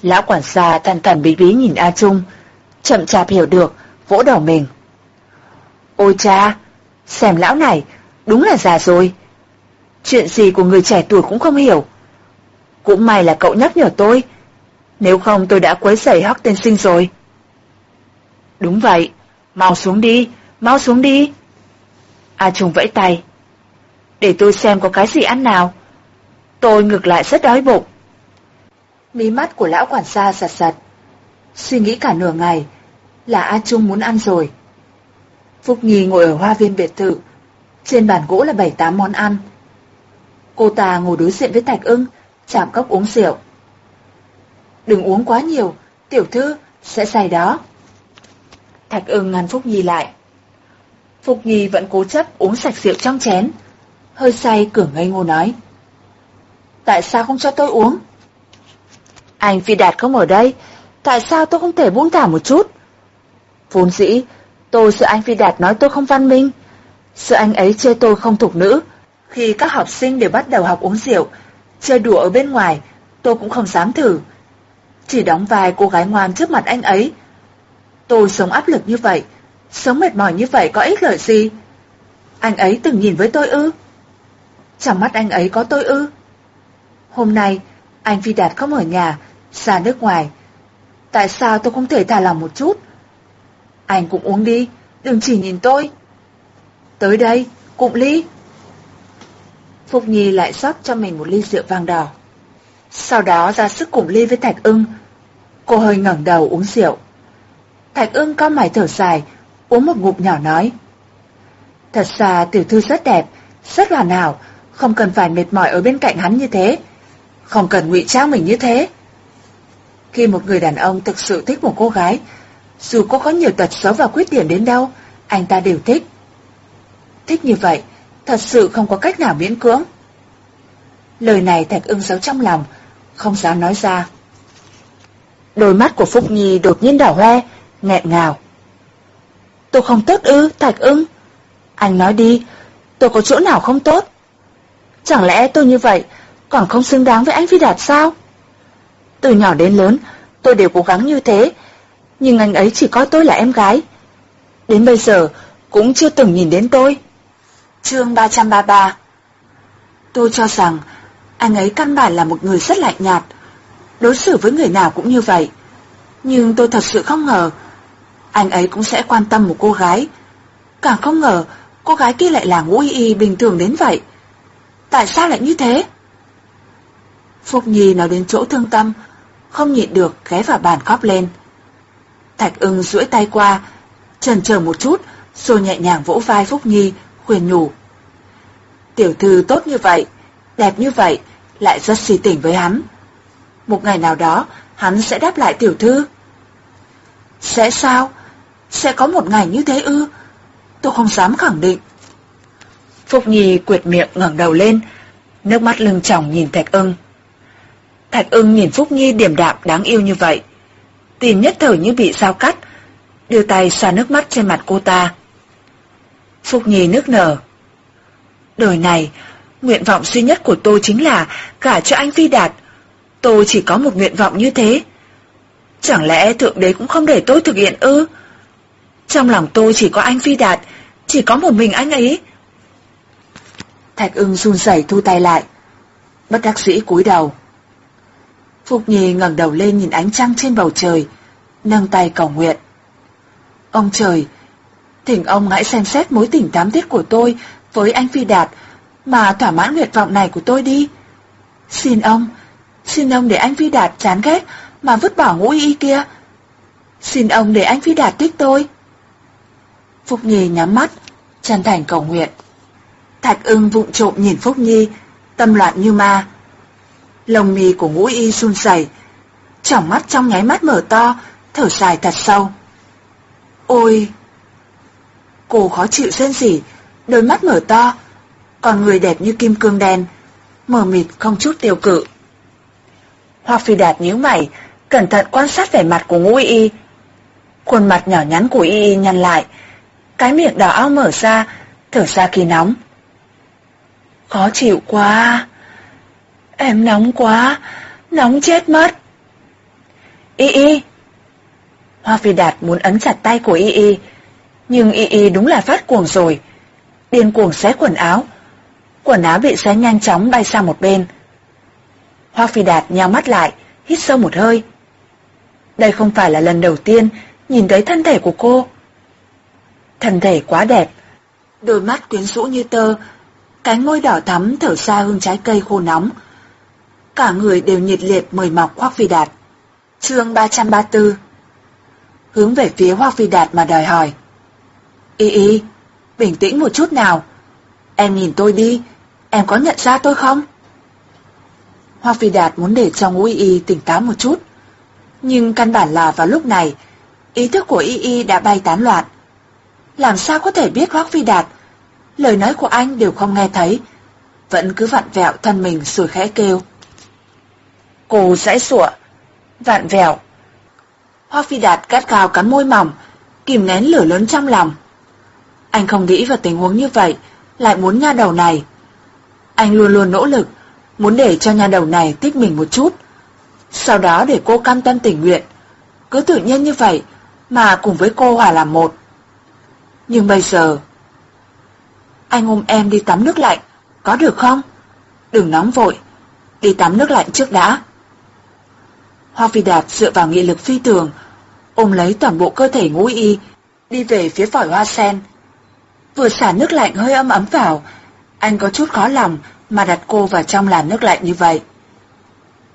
Lão quản gia thần thần bí bí nhìn A Trung, chậm chạp hiểu được, vỗ đầu mình. Ôi cha, xem lão này, đúng là già rồi. Chuyện gì của người trẻ tuổi cũng không hiểu. Cũng may là cậu nhắc nhở tôi, nếu không tôi đã quấy rầy Hắc tên sinh rồi. Đúng vậy, mau xuống đi, mau xuống đi. A Trung vẫy tay. Để tôi xem có cái gì ăn nào. Tôi ngược lại rất đói bụng. Mí mắt của lão quản gia giật giật. Suy nghĩ cả nửa ngày, là A Trung muốn ăn rồi. Phúc Nhi ngồi ở hoa viên biệt thự, trên bàn gỗ là bảy tám món ăn. Cô ta ngồi đối diện với Thạch ưng, chạm cốc uống rượu. Đừng uống quá nhiều, tiểu thư, sẽ say đó. Thạch ưng ngăn Phúc Nhi lại. Phúc Nhi vẫn cố chấp uống sạch rượu trong chén. Hơi say cửa ngây ngô nói. Tại sao không cho tôi uống? Anh Phi Đạt không ở đây, tại sao tôi không thể buông thả một chút? Vốn dĩ, tôi sợ anh Phi Đạt nói tôi không văn minh, sợ anh ấy chê tôi không thục nữ. Khi các học sinh đều bắt đầu học uống rượu, chơi đùa ở bên ngoài, tôi cũng không dám thử. Chỉ đóng vai cô gái ngoan trước mặt anh ấy. Tôi sống áp lực như vậy, sống mệt mỏi như vậy có ích lợi gì? Anh ấy từng nhìn với tôi ư? Trong mắt anh ấy có tôi ư? Hôm nay, anh Phi Đạt không ở nhà, ra nước ngoài. Tại sao tôi không thể thả lòng một chút? Anh cũng uống đi, đừng chỉ nhìn tôi. Tới đây, cụm ly. Phục Nhi lại rót cho mình một ly rượu vang đỏ. Sau đó ra sức cụm ly với Thạch ưng. Cô hơi ngẩng đầu uống rượu. Thạch ưng cao mày thở dài, uống một ngụm nhỏ nói. Thật ra tiểu thư rất đẹp, rất hoàn hảo, không cần phải mệt mỏi ở bên cạnh hắn như thế. Không cần ngụy trang mình như thế. Khi một người đàn ông thực sự thích một cô gái, dù cô có nhiều tật xấu và khuyết điểm đến đâu, anh ta đều thích. Thích như vậy, thật sự không có cách nào miễn cưỡng. Lời này Thạch ưng giấu trong lòng, không dám nói ra. Đôi mắt của Phúc Nhi đột nhiên đỏ hoe, nghẹn ngào. Tôi không tốt ư, Thạch ưng? Anh nói đi, tôi có chỗ nào không tốt? Chẳng lẽ tôi như vậy còn không xứng đáng với anh Phi Đạt sao? Từ nhỏ đến lớn, tôi đều cố gắng như thế, nhưng anh ấy chỉ coi tôi là em gái. Đến bây giờ, cũng chưa từng nhìn đến tôi. Chương 333 Tôi cho rằng, anh ấy căn bản là một người rất lạnh nhạt, đối xử với người nào cũng như vậy. Nhưng tôi thật sự không ngờ, anh ấy cũng sẽ quan tâm một cô gái. Càng không ngờ, cô gái kia lại là ngũ y y bình thường đến vậy. Tại sao lại như thế? Phúc Nhi nói đến chỗ thương tâm, không nhịn được ghé vào bàn khóc lên. Thạch ưng duỗi tay qua, chần chờ một chút, rồi nhẹ nhàng vỗ vai Phúc Nhi, khuyên nhủ. Tiểu thư tốt như vậy, đẹp như vậy, lại rất si tình với hắn. Một ngày nào đó, hắn sẽ đáp lại tiểu thư. Sẽ sao? Sẽ có một ngày như thế ư? Tôi không dám khẳng định. Phúc Nhi quyệt miệng ngẩng đầu lên, nước mắt lưng tròng nhìn Thạch ưng. Thạch ưng nhìn Phúc Nhi điềm đạm đáng yêu như vậy. Tìm nhất thời như bị sao cắt, đưa tay xoa nước mắt trên mặt cô ta. Phúc Nhi nước nở. Đời này, nguyện vọng duy nhất của tôi chính là gả cho anh Phi Đạt. Tôi chỉ có một nguyện vọng như thế. Chẳng lẽ Thượng Đế cũng không để tôi thực hiện ư? Trong lòng tôi chỉ có anh Phi Đạt, chỉ có một mình anh ấy. Thạch ưng run rẩy thu tay lại. Bất đắc sĩ cúi đầu. Phục Nhi ngẩng đầu lên nhìn ánh trăng trên bầu trời, nâng tay cầu nguyện. Ông trời, thỉnh ông hãy xem xét mối tình tám tiết của tôi với anh Phi Đạt mà thỏa mãn nguyện vọng này của tôi đi. Xin ông, xin ông để anh Phi Đạt chán ghét mà vứt bỏ ngũ y kia. Xin ông để anh Phi Đạt thích tôi. Phúc Nhi nhắm mắt, chân thành cầu nguyện. Thạch ưng vụng trộm nhìn Phúc Nhi, tâm loạn như ma. Lồng mì của ngũ y run rẩy, tròng mắt trong nháy mắt mở to, thở dài thật sâu. Ôi! Cô khó chịu rên rỉ, đôi mắt mở to, còn người đẹp như kim cương đen, mờ mịt không chút tiêu cự. Hoa Phi Đạt nhíu mày, cẩn thận quan sát vẻ mặt của ngũ y. Khuôn mặt nhỏ nhắn của y y nhăn lại, cái miệng đỏ ao mở ra, thở ra khi nóng. Khó chịu quá. Em nóng quá, nóng chết mất. Y y. Hoa Phi Đạt muốn ấn chặt tay của y y, nhưng y y đúng là phát cuồng rồi. Điên cuồng xé quần áo. Quần áo bị xé nhanh chóng bay sang một bên. Hoa Phi Đạt nhào mắt lại, hít sâu một hơi. Đây không phải là lần đầu tiên nhìn thấy thân thể của cô. Thân thể quá đẹp, đôi mắt quyến rũ như tơ, cái môi đỏ thắm thở xa hương trái cây khô nóng, Cả người đều nhiệt liệt mời mọc Hoác Phi Đạt. Chương 334 Hướng về phía Hoác Phi Đạt mà đòi hỏi. Y y, bình tĩnh một chút nào. Em nhìn tôi đi, em có nhận ra tôi không? Hoác Phi Đạt muốn để cho ngũ y y tỉnh táo một chút. Nhưng căn bản là vào lúc này, ý thức của y y đã bay tán loạn. Làm sao có thể biết Hoác Phi Đạt, lời nói của anh đều không nghe thấy, vẫn cứ vặn vẹo thân mình rồi khẽ kêu. Cô dãi sủa, vạn vẹo. hoa Phi Đạt cắt cao cắn môi mỏng, kìm nén lửa lớn trong lòng. Anh không nghĩ vào tình huống như vậy, lại muốn nha đầu này. Anh luôn luôn nỗ lực, muốn để cho nha đầu này thích mình một chút. Sau đó để cô cam tâm tình nguyện, cứ tự nhiên như vậy mà cùng với cô hòa làm một. Nhưng bây giờ, anh ôm em đi tắm nước lạnh, có được không? Đừng nóng vội, đi tắm nước lạnh trước đã. Hoa Phi Đạt dựa vào nghị lực phi thường, ôm lấy toàn bộ cơ thể ngũ y, đi về phía vòi hoa sen. Vừa xả nước lạnh hơi ấm ấm vào, anh có chút khó lòng mà đặt cô vào trong làn nước lạnh như vậy.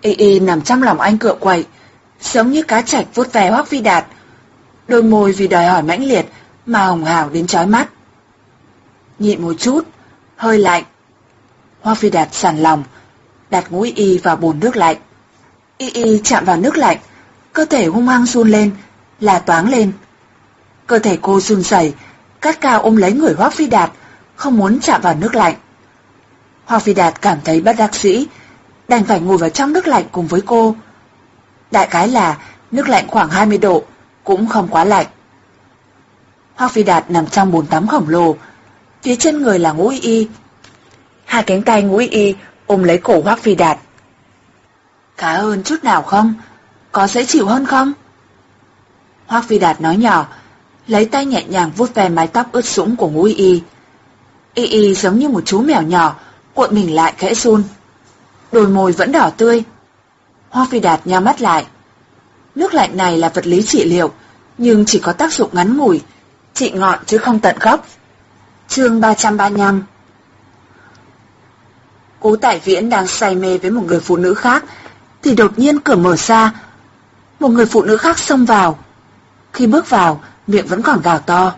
Y y nằm trong lòng anh cựa quậy, giống như cá chạch vuốt ve Hoắc Phi Đạt, đôi môi vì đòi hỏi mãnh liệt mà hồng hào đến chói mắt. Nhịn một chút, hơi lạnh. Hoa Phi Đạt sàn lòng, đặt ngũ y vào bồn nước lạnh. Y y chạm vào nước lạnh, cơ thể hung hăng run lên, là toáng lên. Cơ thể cô run rẩy, cắt cao ôm lấy người Hoắc Phi Đạt, không muốn chạm vào nước lạnh. Hoác Phi Đạt cảm thấy bất đắc dĩ, đành phải ngồi vào trong nước lạnh cùng với cô. Đại cái là nước lạnh khoảng 20 độ, cũng không quá lạnh. Hoác Phi Đạt nằm trong bồn tắm khổng lồ, phía chân người là ngũ y. Hai cánh tay ngũ y ôm lấy cổ Hoác Phi Đạt. Khá hơn chút nào không? Có dễ chịu hơn không? Hoác Phi Đạt nói nhỏ, lấy tay nhẹ nhàng vuốt ve mái tóc ướt sũng của ngũ y. Y y giống như một chú mèo nhỏ, cuộn mình lại khẽ run. Đôi môi vẫn đỏ tươi. Hoa Phi Đạt nhắm mắt lại. Nước lạnh này là vật lý trị liệu, nhưng chỉ có tác dụng ngắn ngủi, trị ngọn chứ không tận gốc. Chương 335 Cố Tài Viễn đang say mê với một người phụ nữ khác, thì đột nhiên cửa mở ra. Một người phụ nữ khác xông vào. Khi bước vào, miệng vẫn còn gào to.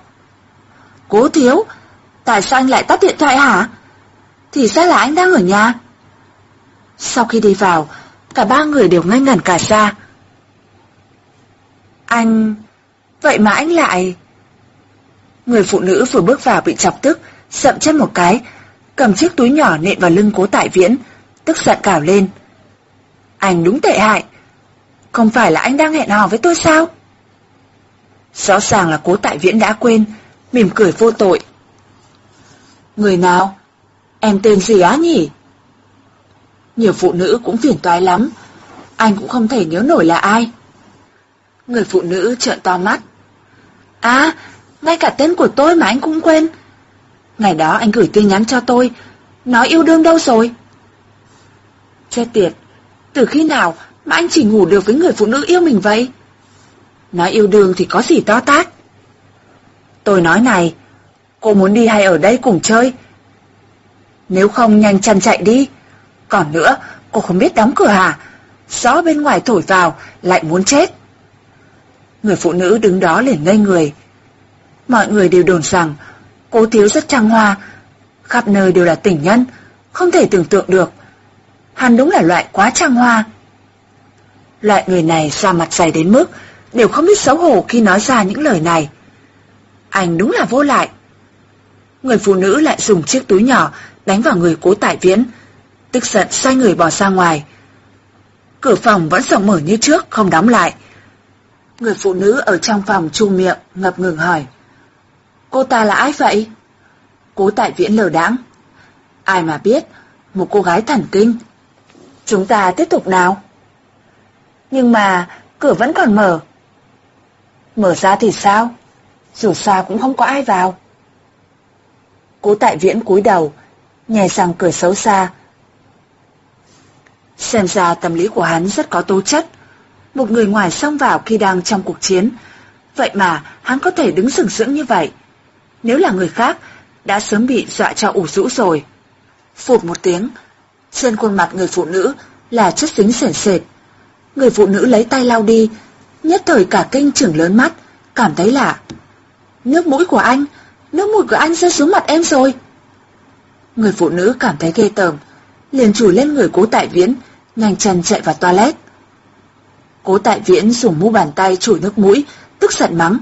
Cố thiếu, tại sao anh lại tắt điện thoại hả? thì ra là anh đang ở nhà. Sau khi đi vào, cả ba người đều ngây ngẩn cả ra. Anh... Vậy mà anh lại... Người phụ nữ vừa bước vào bị chọc tức, sậm chân một cái, cầm chiếc túi nhỏ nện vào lưng cố tại viễn, tức giận cào lên. Anh đúng tệ hại. Không phải là anh đang hẹn hò với tôi sao? Rõ ràng là cố tại viễn đã quên, mỉm cười vô tội. Người nào? Em tên gì á nhỉ? Nhiều phụ nữ cũng phiền toái lắm, anh cũng không thể nhớ nổi là ai. Người phụ nữ trợn to mắt. À, ngay cả tên của tôi mà anh cũng quên. Ngày đó anh gửi tin nhắn cho tôi, nói yêu đương đâu rồi? Chết tiệt, từ khi nào mà anh chỉ ngủ được với người phụ nữ yêu mình vậy? Nói yêu đương thì có gì to tát? Tôi nói này, cô muốn đi hay ở đây cùng chơi, nếu không nhanh chân chạy đi. Còn nữa, cô không biết đóng cửa à? Gió bên ngoài thổi vào, lại muốn chết. Người phụ nữ đứng đó liền ngây người. Mọi người đều đồn rằng, cô thiếu rất trăng hoa, khắp nơi đều là tình nhân, không thể tưởng tượng được. Hắn đúng là loại quá trang hoa. Loại người này ra mặt dày đến mức đều không biết xấu hổ khi nói ra những lời này. Anh đúng là vô lại. Người phụ nữ lại dùng chiếc túi nhỏ đánh vào người cố tại viễn, tức giận xoay người bỏ ra ngoài. Cửa phòng vẫn rộng mở như trước, không đóng lại. Người phụ nữ ở trong phòng chu miệng, ngập ngừng hỏi. Cô ta là ai vậy? Cố tại viễn lờ đáng. Ai mà biết, một cô gái thần kinh. Chúng ta tiếp tục nào? Nhưng mà, cửa vẫn còn mở. Mở ra thì sao? Dù sao cũng không có ai vào. Cố tại viễn cúi đầu, nhè sang cười xấu xa. Xem ra tâm lý của hắn rất có tố chất. Một người ngoài xông vào khi đang trong cuộc chiến. Vậy mà hắn có thể đứng sừng sững như vậy. Nếu là người khác, đã sớm bị dọa cho ủ rũ rồi. Phụt một tiếng, trên khuôn mặt người phụ nữ là chất dính sền sệt. Người phụ nữ lấy tay lau đi, nhất thời cả kinh trưởng lớn mắt, cảm thấy lạ. Nước mũi của anh, nước mũi của anh rơi xuống mặt em rồi. Người phụ nữ cảm thấy ghê tởm, liền chùi lên người cố tại viễn, nhanh chân chạy vào toilet. Cố tại viễn dùng mu bàn tay chùi nước mũi, tức giận mắng.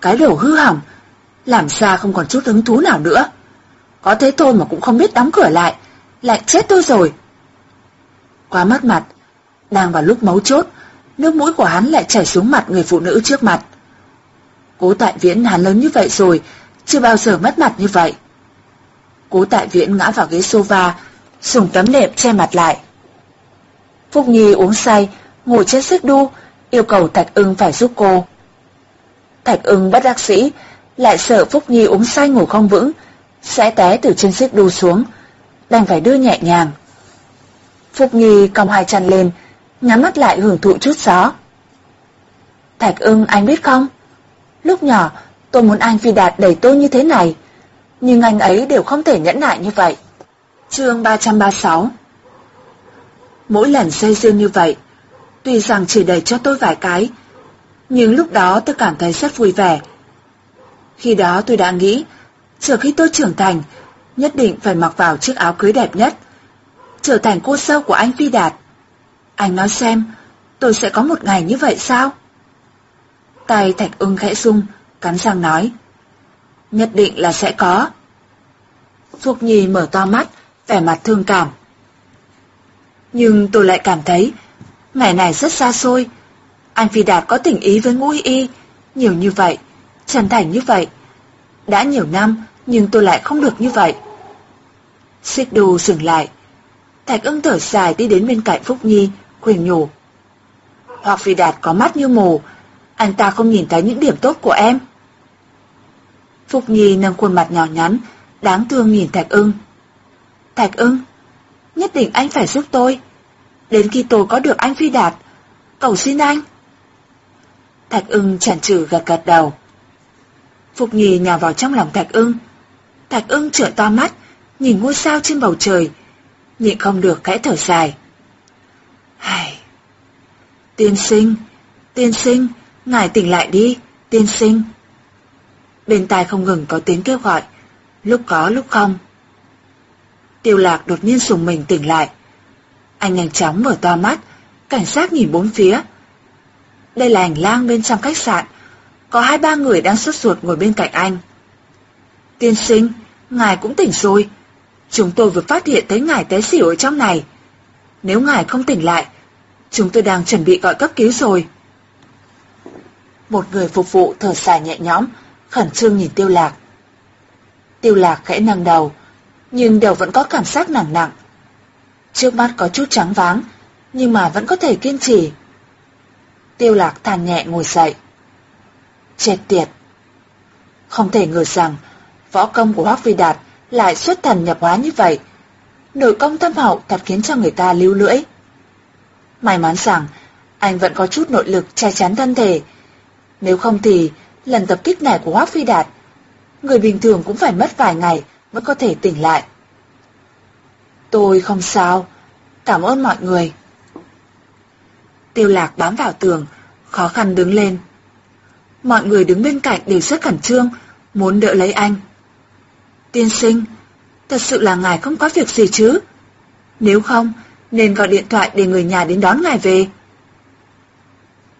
Cái đồ hư hỏng, làm sao không còn chút hứng thú nào nữa. Có thế thôi mà cũng không biết đóng cửa lại, lại chết tôi rồi. Quá mất mặt, đang vào lúc mấu chốt, nước mũi của hắn lại chảy xuống mặt người phụ nữ trước mặt. Cố tại viễn hắn lớn như vậy rồi, chưa bao giờ mất mặt như vậy. Cố tại viễn ngã vào ghế sofa, dùng tấm nệm che mặt lại. Phúc Nhi uống say, ngồi trên xích đu, yêu cầu Thạch ưng phải giúp cô. Thạch ưng bất đắc sĩ, lại sợ Phúc Nhi uống say ngủ không vững, sẽ té từ trên xích đu xuống, đành phải đưa nhẹ nhàng. Phúc Nghi còng hai chân lên, nhắm mắt lại hưởng thụ chút gió. Thạch ưng anh biết không? Lúc nhỏ tôi muốn anh phi đạt đẩy tôi như thế này, nhưng anh ấy đều không thể nhẫn nại như vậy. Chương 336 Mỗi lần say sưa như vậy, tuy rằng chỉ đẩy cho tôi vài cái, nhưng lúc đó tôi cảm thấy rất vui vẻ. Khi đó tôi đã nghĩ, chờ khi tôi trưởng thành, nhất định phải mặc vào chiếc áo cưới đẹp nhất, trở thành cô dâu của anh Phi Đạt. Anh nói xem, tôi sẽ có một ngày như vậy sao? Tay Thạch ưng khẽ rung, cắn răng nói. Nhất định là sẽ có. Phúc Nhi mở to mắt, vẻ mặt thương cảm. Nhưng tôi lại cảm thấy, ngày này rất xa xôi. Anh Phi Đạt có tình ý với ngũ y, nhiều như vậy, chân thành như vậy. Đã nhiều năm, nhưng tôi lại không được như vậy. Xích đu dừng lại. Thạch ưng thở dài đi đến bên cạnh Phúc Nhi, khuyên nhủ. Hoặc Phi Đạt có mắt như mù, anh ta không nhìn thấy những điểm tốt của em. Phúc Nhi nâng khuôn mặt nhỏ nhắn, đáng thương nhìn Thạch ưng. Thạch ưng, nhất định anh phải giúp tôi. Đến khi tôi có được anh Phi Đạt, cầu xin anh. Thạch ưng chản trừ gật gật đầu. Phục Nhi nhào vào trong lòng Thạch ưng. Thạch ưng trợn to mắt, nhìn ngôi sao trên bầu trời, nhịn không được khẽ thở dài. Hài! Tiên sinh, tiên sinh, ngài tỉnh lại đi, tiên sinh. Bên tai không ngừng có tiếng kêu gọi, lúc có lúc không. Tiêu lạc đột nhiên sùng mình tỉnh lại. Anh nhanh chóng mở to mắt, cảnh sát nhìn bốn phía. Đây là hành lang bên trong khách sạn, có hai ba người đang sốt ruột ngồi bên cạnh anh. Tiên sinh, ngài cũng tỉnh rồi. Chúng tôi vừa phát hiện thấy ngài té xỉu ở trong này. Nếu ngài không tỉnh lại, chúng tôi đang chuẩn bị gọi cấp cứu rồi. Một người phục vụ thở dài nhẹ nhõm, khẩn trương nhìn tiêu lạc. Tiêu lạc khẽ nâng đầu, nhưng đầu vẫn có cảm giác nặng nặng. Trước mắt có chút trắng váng, nhưng mà vẫn có thể kiên trì. Tiêu lạc than nhẹ ngồi dậy. Chết tiệt! Không thể ngờ rằng, võ công của Hoác vi Đạt lại xuất thần nhập hóa như vậy. Nội công thâm hậu thật khiến cho người ta lưu lưỡi. May mắn rằng, anh vẫn có chút nội lực che chắn thân thể. Nếu không thì, lần tập kích này của Hoác Phi Đạt, người bình thường cũng phải mất vài ngày vẫn có thể tỉnh lại. Tôi không sao, cảm ơn mọi người. Tiêu lạc bám vào tường, khó khăn đứng lên. Mọi người đứng bên cạnh đều rất khẩn trương, muốn đỡ lấy anh. Tiên sinh, thật sự là ngài không có việc gì chứ? Nếu không, nên gọi điện thoại để người nhà đến đón ngài về.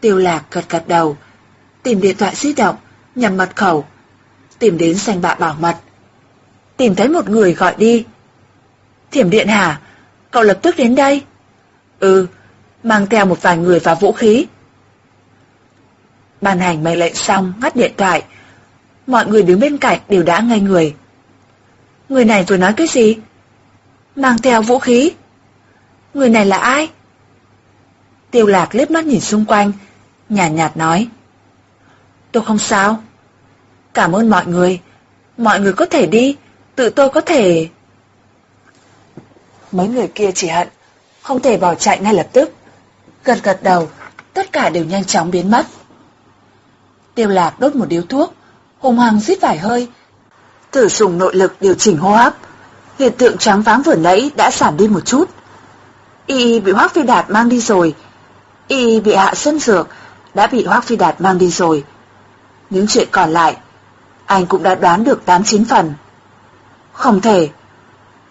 Tiêu lạc gật gật đầu, tìm điện thoại di động, nhằm mật khẩu, tìm đến danh bạ bảo mật. Tìm thấy một người gọi đi. Thiểm điện hả? Cậu lập tức đến đây. Ừ, mang theo một vài người và vũ khí. Ban hành mệnh lệnh xong ngắt điện thoại. Mọi người đứng bên cạnh đều đã ngây người. Người này vừa nói cái gì? Mang theo vũ khí. Người này là ai? Tiêu lạc liếc mắt nhìn xung quanh, nhàn nhạt, nhạt nói. Tôi không sao. Cảm ơn mọi người. Mọi người có thể đi, tự tôi có thể... Mấy người kia chỉ hận, không thể bỏ chạy ngay lập tức. Gật gật đầu, tất cả đều nhanh chóng biến mất. Tiêu lạc đốt một điếu thuốc, hùng hăng rít vài hơi, thử dùng nội lực điều chỉnh hô hấp. Hiện tượng trắng váng vừa nãy đã giảm đi một chút. Y bị Hoác Phi Đạt mang đi rồi. Y bị Hạ Xuân Dược đã bị Hoác Phi Đạt mang đi rồi. Những chuyện còn lại, anh cũng đã đoán được 8-9 phần. Không thể.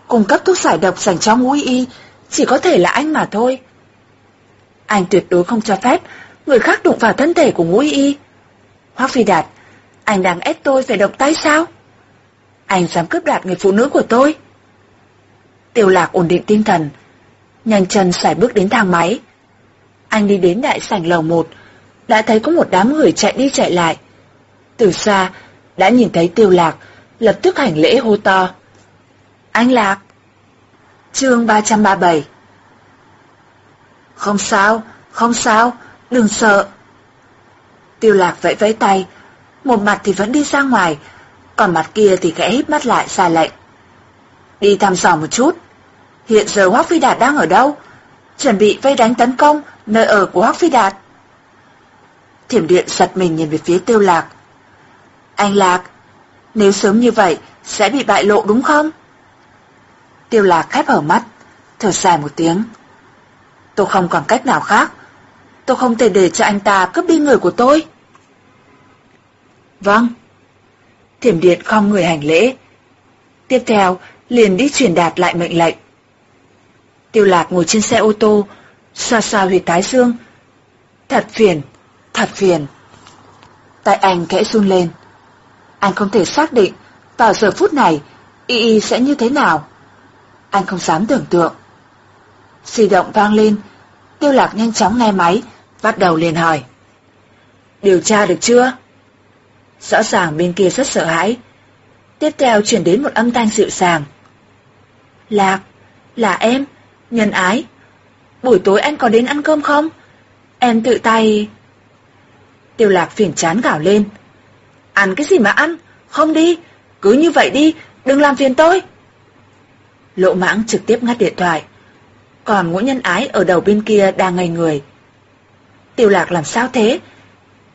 Cung cấp thuốc giải độc dành cho ngũ y chỉ có thể là anh mà thôi. Anh tuyệt đối không cho phép người khác đụng vào thân thể của ngũ y. Hoác Phi Đạt, anh đang ép tôi phải động tay sao? Anh dám cướp đoạt người phụ nữ của tôi. Tiêu lạc ổn định tinh thần, nhanh chân xài bước đến thang máy. Anh đi đến đại sảnh lầu 1, đã thấy có một đám người chạy đi chạy lại. Từ xa, đã nhìn thấy tiêu lạc, lập tức hành lễ hô to. Anh Lạc! Chương 337 Không sao, không sao, đừng sợ. Tiêu lạc vẫy vẫy tay, một mặt thì vẫn đi ra ngoài, còn mặt kia thì khẽ hít mắt lại ra lệnh. Đi thăm dò một chút. Hiện giờ Hoắc Phi Đạt đang ở đâu? Chuẩn bị vây đánh tấn công nơi ở của Hoắc Phi Đạt. Thiểm điện giật mình nhìn về phía tiêu lạc. Anh Lạc, nếu sớm như vậy sẽ bị bại lộ đúng không? Tiêu lạc khép hở mắt, thở dài một tiếng. Tôi không còn cách nào khác. Tôi không thể để cho anh ta cướp đi người của tôi. Vâng. Thiểm điện không người hành lễ. Tiếp theo, liền đi truyền đạt lại mệnh lệnh. Tiêu lạc ngồi trên xe ô tô, xoa xoa huyệt tái dương. Thật phiền, thật phiền. Tại anh kẽ run lên. Anh không thể xác định vào giờ phút này Y Y sẽ như thế nào. Anh không dám tưởng tượng. Di động vang lên, tiêu lạc nhanh chóng nghe máy, bắt đầu liền hỏi. Điều tra được chưa? Rõ ràng bên kia rất sợ hãi. Tiếp theo chuyển đến một âm thanh dịu dàng. Lạc, là em, nhân ái. Buổi tối anh có đến ăn cơm không? Em tự tay... Tiêu lạc phiền chán gào lên. Ăn cái gì mà ăn? Không đi, cứ như vậy đi, đừng làm phiền tôi. Lộ mãng trực tiếp ngắt điện thoại. Còn ngũ nhân ái ở đầu bên kia đang ngây người. Tiêu lạc làm sao thế?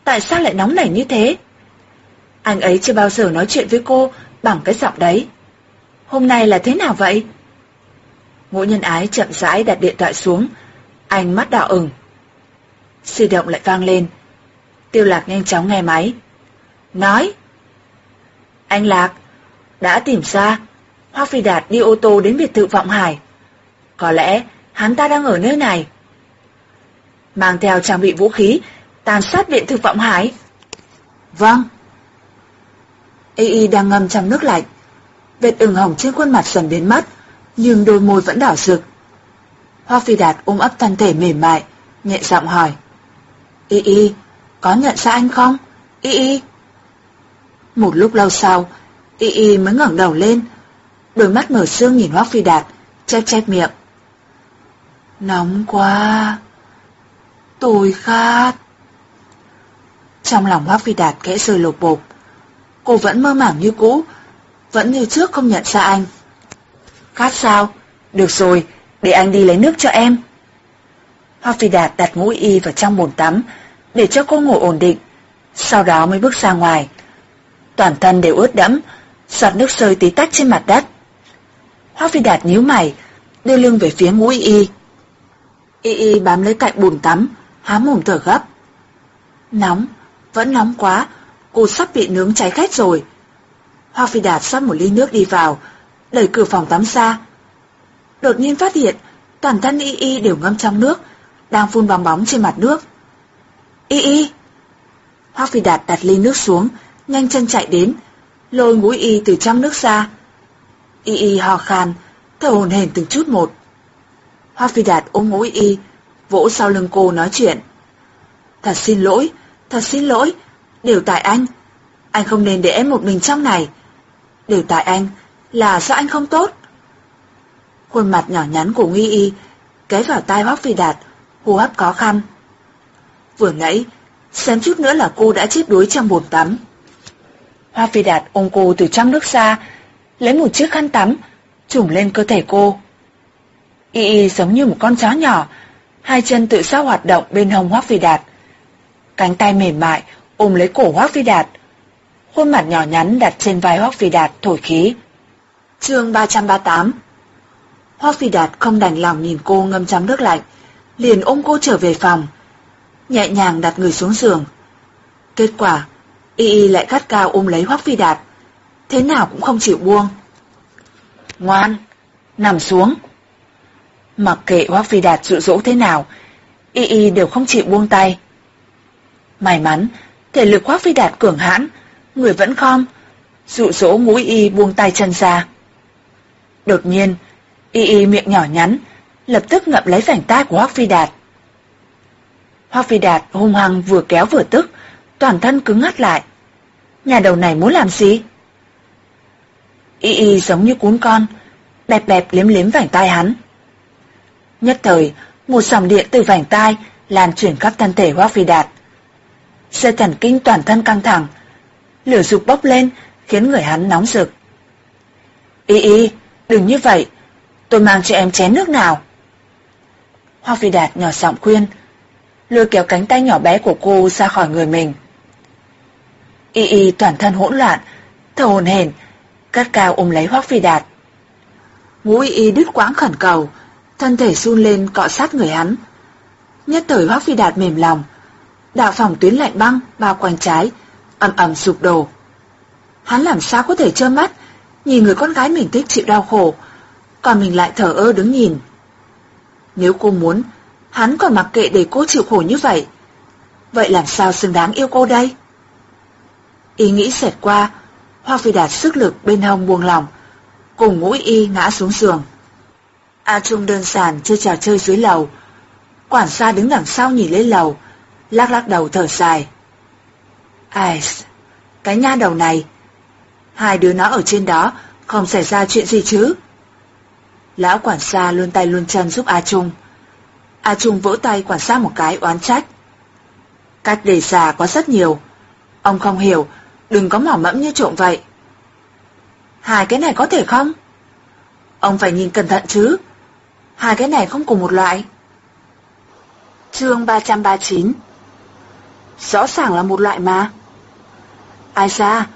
Tại sao lại nóng nảy như thế? Anh ấy chưa bao giờ nói chuyện với cô bằng cái giọng đấy. Hôm nay là thế nào vậy? Ngũ nhân ái chậm rãi đặt điện thoại xuống, anh mắt đỏ ửng. Di động lại vang lên. Tiêu lạc nhanh chóng nghe máy. Nói. Anh Lạc, đã tìm ra, Hoa Phi Đạt đi ô tô đến biệt thự Vọng Hải. Có lẽ hắn ta đang ở nơi này. Mang theo trang bị vũ khí, tàn sát biệt thự Vọng Hải. Vâng. Y Y đang ngâm trong nước lạnh. Vệt ửng hồng trên khuôn mặt dần biến mất, nhưng đôi môi vẫn đỏ rực. Hoa Phi Đạt ôm ấp thân thể mềm mại, nhẹ giọng hỏi. Y Y, có nhận ra anh không? Y Y. Một lúc lâu sau, Y Y mới ngẩng đầu lên, đôi mắt mở sương nhìn Hoác Phi Đạt, chép chép miệng. Nóng quá, tôi khát. Trong lòng Hoác Phi Đạt kẽ rơi lột bột, cô vẫn mơ màng như cũ, vẫn như trước không nhận ra anh. Khát sao? Được rồi, để anh đi lấy nước cho em. hoa Phi Đạt đặt ngũ y vào trong bồn tắm, để cho cô ngủ ổn định, sau đó mới bước ra ngoài. Toàn thân đều ướt đẫm, giọt nước rơi tí tách trên mặt đất. hoa Phi Đạt nhíu mày, đưa lưng về phía ngũ y. Y y bám lấy cạnh bồn tắm, há mồm thở gấp. Nóng, vẫn nóng quá, cô sắp bị nướng cháy khét rồi. Hoa Phi Đạt sắp một ly nước đi vào, đẩy cửa phòng tắm ra. Đột nhiên phát hiện, toàn thân Y Y đều ngâm trong nước, đang phun bong bóng trên mặt nước. Y Y! Hoa Phi Đạt đặt ly nước xuống, nhanh chân chạy đến, lôi ngũ Y từ trong nước ra. Y Y hò khan, thở hồn hển từng chút một. Hoa Phi Đạt ôm ngũ Y, vỗ sau lưng cô nói chuyện. Thật xin lỗi, thật xin lỗi, đều tại anh. Anh không nên để em một mình trong này. Đều tại anh, là do anh không tốt. Khuôn mặt nhỏ nhắn của Nghi Y ghé vào tai Hoắc Phi Đạt, hô hấp khó khăn. Vừa nãy, xem chút nữa là cô đã chết đuối trong bồn tắm. Hoa Phi Đạt ôm cô từ trong nước xa, lấy một chiếc khăn tắm, trùm lên cơ thể cô. Y Y giống như một con chó nhỏ, hai chân tự do hoạt động bên hông Hoắc Phi Đạt. Cánh tay mềm mại ôm lấy cổ Hoác Phi Đạt. Khuôn mặt nhỏ nhắn đặt trên vai Hoác Phi Đạt thổi khí. Chương 338 Hoác Phi Đạt không đành lòng nhìn cô ngâm chấm nước lạnh, liền ôm cô trở về phòng, nhẹ nhàng đặt người xuống giường. Kết quả, Y Y lại gắt cao ôm lấy Hoác Phi Đạt, thế nào cũng không chịu buông. Ngoan, nằm xuống. Mặc kệ Hoác Phi Đạt dụ dỗ thế nào, Y Y đều không chịu buông tay. May mắn, thể lực khoác Phi Đạt cường hãn, người vẫn khom, dụ dỗ ngũ Y buông tay chân ra. Đột nhiên, Y Y miệng nhỏ nhắn, lập tức ngậm lấy vành tai của Hoắc Phi Đạt. Hoắc Phi Đạt hung hăng vừa kéo vừa tức, toàn thân cứng ngắt lại. Nhà đầu này muốn làm gì? Y Y giống như cún con, đẹp đẹp liếm liếm vành tai hắn. Nhất thời, một dòng điện từ vành tai lan chuyển khắp thân thể Hoắc Phi Đạt. Sơ thần kinh toàn thân căng thẳng, lửa dục bốc lên khiến người hắn nóng rực. Y Y, đừng như vậy, tôi mang cho em chén nước nào. Hoa Phi Đạt nhỏ giọng khuyên, lôi kéo cánh tay nhỏ bé của cô ra khỏi người mình. Y Y toàn thân hỗn loạn, thở hồn hển, cắt cao ôm lấy hoa Phi Đạt. Ngũ Y Y đứt quãng khẩn cầu, thân thể run lên cọ sát người hắn. Nhất thời Hoác Phi Đạt mềm lòng, đạo phòng tuyến lạnh băng bao quanh trái, ầm ầm sụp đổ. Hắn làm sao có thể trơ mắt, nhìn người con gái mình thích chịu đau khổ, còn mình lại thở ơ đứng nhìn. Nếu cô muốn, hắn còn mặc kệ để cô chịu khổ như vậy. Vậy làm sao xứng đáng yêu cô đây? Ý nghĩ xẹt qua, Hoa Phi Đạt sức lực bên hông buông lòng, cùng mũi y ngã xuống giường. A Trung đơn giản chơi trò chơi dưới lầu. Quản gia đứng đằng sau nhìn lên lầu, lắc lắc đầu thở dài. Ai, cái nha đầu này, hai đứa nó ở trên đó, không xảy ra chuyện gì chứ? Lão quản gia luôn tay luôn chân giúp A Trung. A Trung vỗ tay quản xa một cái oán trách. Cách để xà có rất nhiều. Ông không hiểu, đừng có mỏ mẫm như trộm vậy. Hai cái này có thể không? Ông phải nhìn cẩn thận chứ. Hai cái này không cùng một loại. Chương 339 Rõ ràng là một loại mà. Ai ra?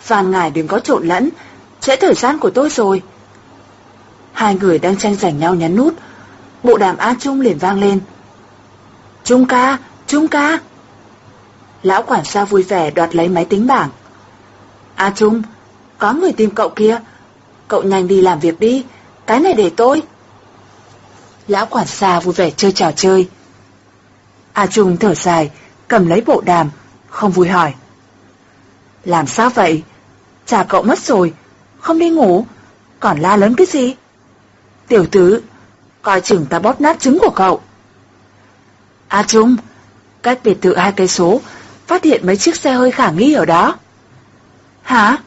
Phan ngài đừng có trộn lẫn, trễ thời gian của tôi rồi. Hai người đang tranh giành nhau nhấn nút, bộ đàm A Trung liền vang lên. Trung ca, Trung ca. Lão quản gia vui vẻ đoạt lấy máy tính bảng. A Trung, có người tìm cậu kia. Cậu nhanh đi làm việc đi, cái này để tôi. Lão quản gia vui vẻ chơi trò chơi. A Trung thở dài, cầm lấy bộ đàm, không vui hỏi. Làm sao vậy? Cha cậu mất rồi, không đi ngủ, còn la lớn cái gì? Tiểu tứ, coi chừng ta bóp nát trứng của cậu. A Trung, cách biệt thự hai cây số, phát hiện mấy chiếc xe hơi khả nghi ở đó. Hả?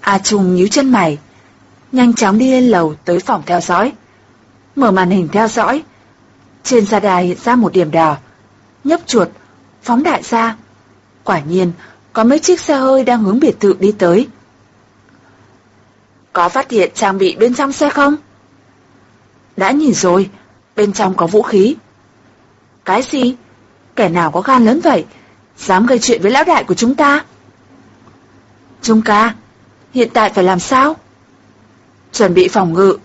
A Trung nhíu chân mày, nhanh chóng đi lên lầu tới phòng theo dõi. Mở màn hình theo dõi. Trên gia đài hiện ra một điểm đỏ. Nhấp chuột, phóng đại ra. Quả nhiên, có mấy chiếc xe hơi đang hướng biệt thự đi tới. Có phát hiện trang bị bên trong xe không? Đã nhìn rồi, bên trong có vũ khí. Cái gì? Kẻ nào có gan lớn vậy? Dám gây chuyện với lão đại của chúng ta? Trung ca, hiện tại phải làm sao? Chuẩn bị phòng ngự.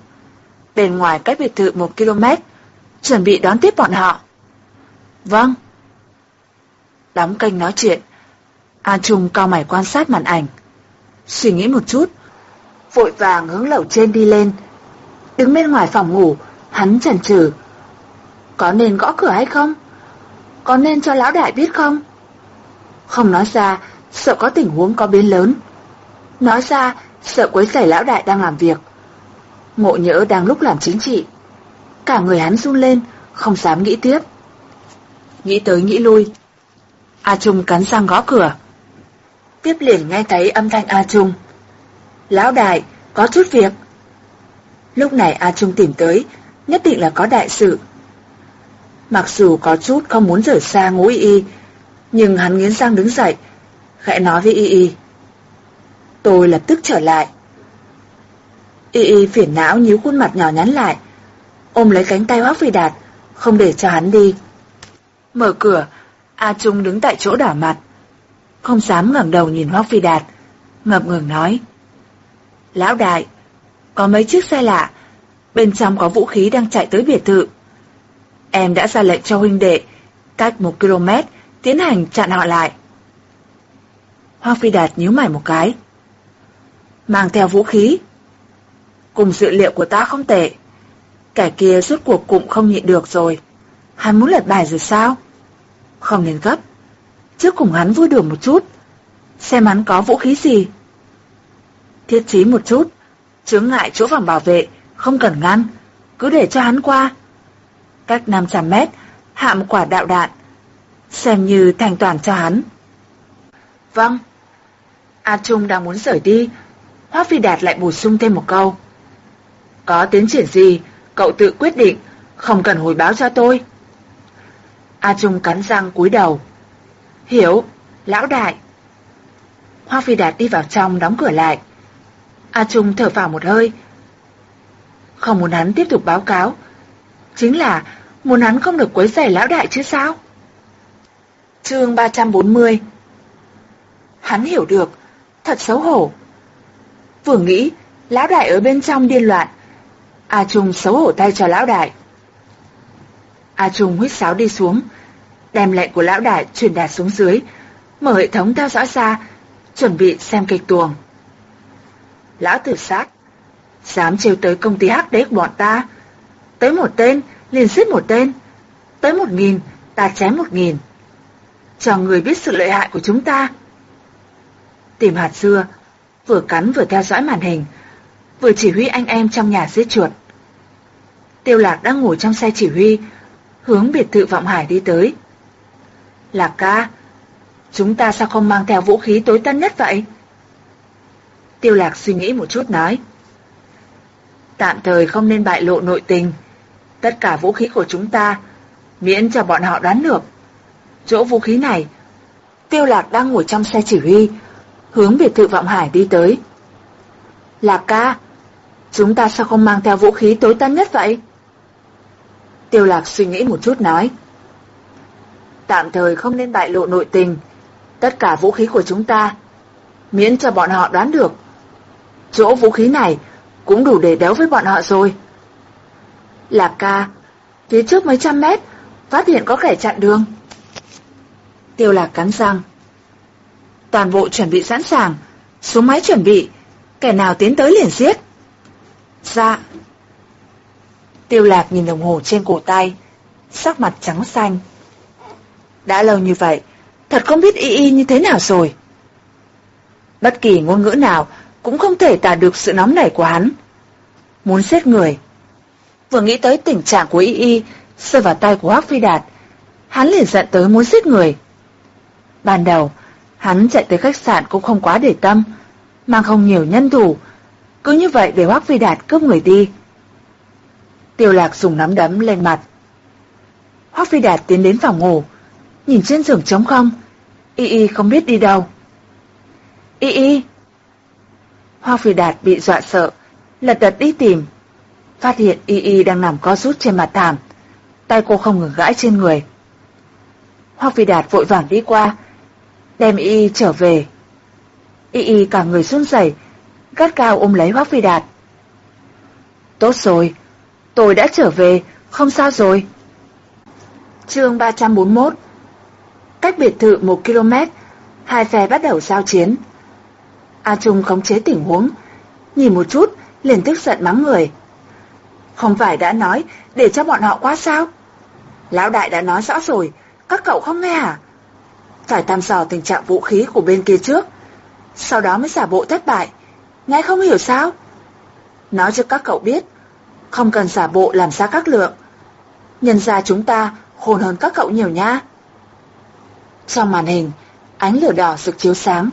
Bên ngoài cách biệt thự một km, chuẩn bị đón tiếp bọn họ. Vâng. Đóng kênh nói chuyện. A Trung cao mày quan sát màn ảnh. Suy nghĩ một chút, vội vàng hướng lầu trên đi lên. Đứng bên ngoài phòng ngủ, hắn chần chừ. Có nên gõ cửa hay không? Có nên cho lão đại biết không? Không nói ra, sợ có tình huống có biến lớn. Nói ra, sợ quấy rầy lão đại đang làm việc. Ngộ nhỡ đang lúc làm chính trị. Cả người hắn run lên, không dám nghĩ tiếp. Nghĩ tới nghĩ lui. A Trung cắn răng gõ cửa. Tiếp liền nghe thấy âm thanh A Trung. Lão đại, có chút việc. Lúc này A Trung tìm tới, nhất định là có đại sự. Mặc dù có chút không muốn rời xa ngũ y y, nhưng hắn nghiến răng đứng dậy, khẽ nói với y y. Tôi lập tức trở lại. Y y phiền não nhíu khuôn mặt nhỏ nhắn lại, ôm lấy cánh tay Hoác Phi Đạt, không để cho hắn đi. Mở cửa, A Trung đứng tại chỗ đỏ mặt, không dám ngẩng đầu nhìn Hoác Phi Đạt, ngập ngừng nói. Lão đại, có mấy chiếc xe lạ, bên trong có vũ khí đang chạy tới biệt thự. Em đã ra lệnh cho huynh đệ, cách một km, tiến hành chặn họ lại. Hoa Phi Đạt nhíu mày một cái. Mang theo vũ khí. Cùng dữ liệu của ta không tệ. Kẻ kia suốt cuộc cũng không nhịn được rồi. Hắn muốn lật bài rồi sao? Không nên gấp. Trước cùng hắn vui đùa một chút. Xem hắn có vũ khí gì. Thiết trí một chút. Chướng ngại chỗ vòng bảo vệ. Không cần ngăn. Cứ để cho hắn qua. Cách 500 mét. Hạ một quả đạo đạn. Xem như thành toàn cho hắn. Vâng. A Trung đang muốn rời đi. Hoác Phi Đạt lại bổ sung thêm một câu. Có tiến triển gì, cậu tự quyết định, không cần hồi báo cho tôi. A Trung cắn răng cúi đầu. Hiểu, lão đại. Hoa Phi Đạt đi vào trong đóng cửa lại. A Trung thở phào một hơi. Không muốn hắn tiếp tục báo cáo. Chính là muốn hắn không được quấy rầy lão đại chứ sao? chương 340 Hắn hiểu được, thật xấu hổ. Vừa nghĩ, lão đại ở bên trong điên loạn. A Trung xấu hổ tay cho lão đại. A Trung huyết sáo đi xuống, đem lệnh của lão đại truyền đạt xuống dưới, mở hệ thống theo dõi xa, chuẩn bị xem kịch tuồng. Lão tử sát, dám trêu tới công ty hắc đế của bọn ta, tới một tên, liền giết một tên, tới một nghìn, ta chém một nghìn. Cho người biết sự lợi hại của chúng ta. Tìm hạt dưa, vừa cắn vừa theo dõi màn hình, vừa chỉ huy anh em trong nhà giết chuột. Tiêu lạc đang ngồi trong xe chỉ huy, hướng biệt thự Vọng Hải đi tới. Lạc ca, chúng ta sao không mang theo vũ khí tối tân nhất vậy? Tiêu lạc suy nghĩ một chút nói. Tạm thời không nên bại lộ nội tình. Tất cả vũ khí của chúng ta, miễn cho bọn họ đoán được. Chỗ vũ khí này, Tiêu lạc đang ngồi trong xe chỉ huy, hướng biệt thự Vọng Hải đi tới. Lạc ca, chúng ta sao không mang theo vũ khí tối tân nhất vậy? Tiêu lạc suy nghĩ một chút nói. Tạm thời không nên bại lộ nội tình, tất cả vũ khí của chúng ta, miễn cho bọn họ đoán được. Chỗ vũ khí này cũng đủ để đấu với bọn họ rồi. Lạc ca, phía trước mấy trăm mét, phát hiện có kẻ chặn đường. Tiêu lạc cắn răng. Toàn bộ chuẩn bị sẵn sàng, xuống máy chuẩn bị, kẻ nào tiến tới liền giết. Dạ. Tiêu lạc nhìn đồng hồ trên cổ tay, sắc mặt trắng xanh. Đã lâu như vậy, thật không biết y y như thế nào rồi. Bất kỳ ngôn ngữ nào cũng không thể tả được sự nóng nảy của hắn. Muốn giết người. Vừa nghĩ tới tình trạng của y y rơi vào tay của Hoác Phi Đạt, hắn liền giận tới muốn giết người. Ban đầu, hắn chạy tới khách sạn cũng không quá để tâm, mang không nhiều nhân thủ, cứ như vậy để Hoác Phi Đạt cướp người đi. Tiêu lạc dùng nắm đấm lên mặt. Hoác Phi Đạt tiến đến phòng ngủ, nhìn trên giường trống không, Y Y không biết đi đâu. Y Y! Hoác Phi Đạt bị dọa sợ, lật đật đi tìm. Phát hiện Y Y đang nằm co rút trên mặt thảm, tay cô không ngừng gãi trên người. Hoác Phi Đạt vội vàng đi qua, đem Y Y trở về. Y Y cả người run rẩy, gắt cao ôm lấy Hoác Phi Đạt. Tốt rồi, tôi đã trở về, không sao rồi. chương 341 Cách biệt thự 1 km, hai phe bắt đầu giao chiến. A Trung khống chế tình huống, nhìn một chút, liền tức giận mắng người. Không phải đã nói để cho bọn họ qua sao? Lão đại đã nói rõ rồi, các cậu không nghe à? Phải tam dò tình trạng vũ khí của bên kia trước, sau đó mới giả bộ thất bại. Nghe không hiểu sao? Nói cho các cậu biết, không cần giả bộ làm ra các lượng. Nhân ra chúng ta khôn hơn các cậu nhiều nha. Trong màn hình, ánh lửa đỏ rực chiếu sáng.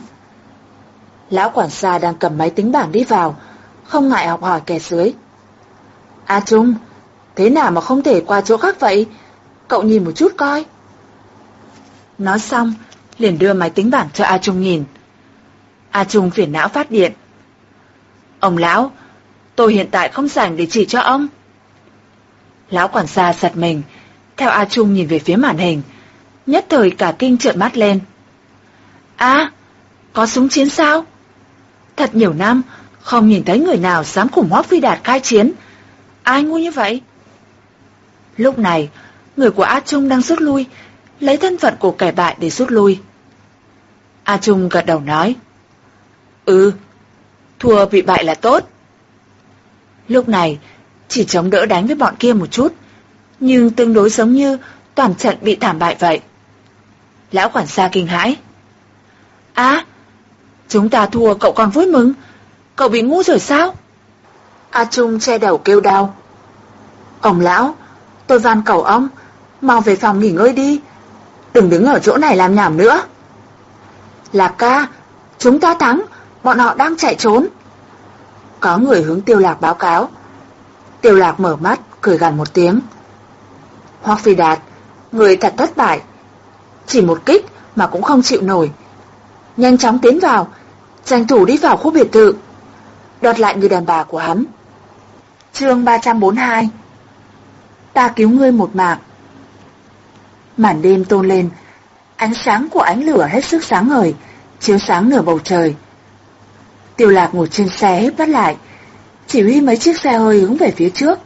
Lão quản gia đang cầm máy tính bảng đi vào, không ngại học hỏi kẻ dưới. A Trung, thế nào mà không thể qua chỗ khác vậy? Cậu nhìn một chút coi. Nói xong, liền đưa máy tính bảng cho A Trung nhìn. A Trung phiền não phát điện. Ông lão, tôi hiện tại không rảnh để chỉ cho ông. Lão quản gia giật mình, theo A Trung nhìn về phía màn hình, nhất thời cả kinh trợn mắt lên. À, có súng chiến sao? Thật nhiều năm, không nhìn thấy người nào dám cùng Hoác Phi Đạt khai chiến. Ai ngu như vậy? Lúc này, người của A Trung đang rút lui, lấy thân phận của kẻ bại để rút lui. A Trung gật đầu nói. Ừ, thua bị bại là tốt. Lúc này, chỉ chống đỡ đánh với bọn kia một chút, nhưng tương đối giống như toàn trận bị thảm bại vậy. Lão quản gia kinh hãi. À, chúng ta thua cậu còn vui mừng, cậu bị ngu rồi sao? A Trung che đầu kêu đau. Ông lão, tôi van cầu ông, mau về phòng nghỉ ngơi đi, đừng đứng ở chỗ này làm nhảm nữa. Lạc ca, chúng ta thắng, bọn họ đang chạy trốn. Có người hướng tiêu lạc báo cáo. Tiêu lạc mở mắt, cười gần một tiếng. Hoác Phi Đạt, người thật thất bại. Chỉ một kích mà cũng không chịu nổi. Nhanh chóng tiến vào, tranh thủ đi vào khu biệt thự. Đoạt lại người đàn bà của hắn. chương 342 Ta cứu ngươi một mạng. Màn đêm tôn lên, ánh sáng của ánh lửa hết sức sáng ngời, chiếu sáng nửa bầu trời. Tiêu lạc ngồi trên xe hít bắt lại, chỉ huy mấy chiếc xe hơi hướng về phía trước.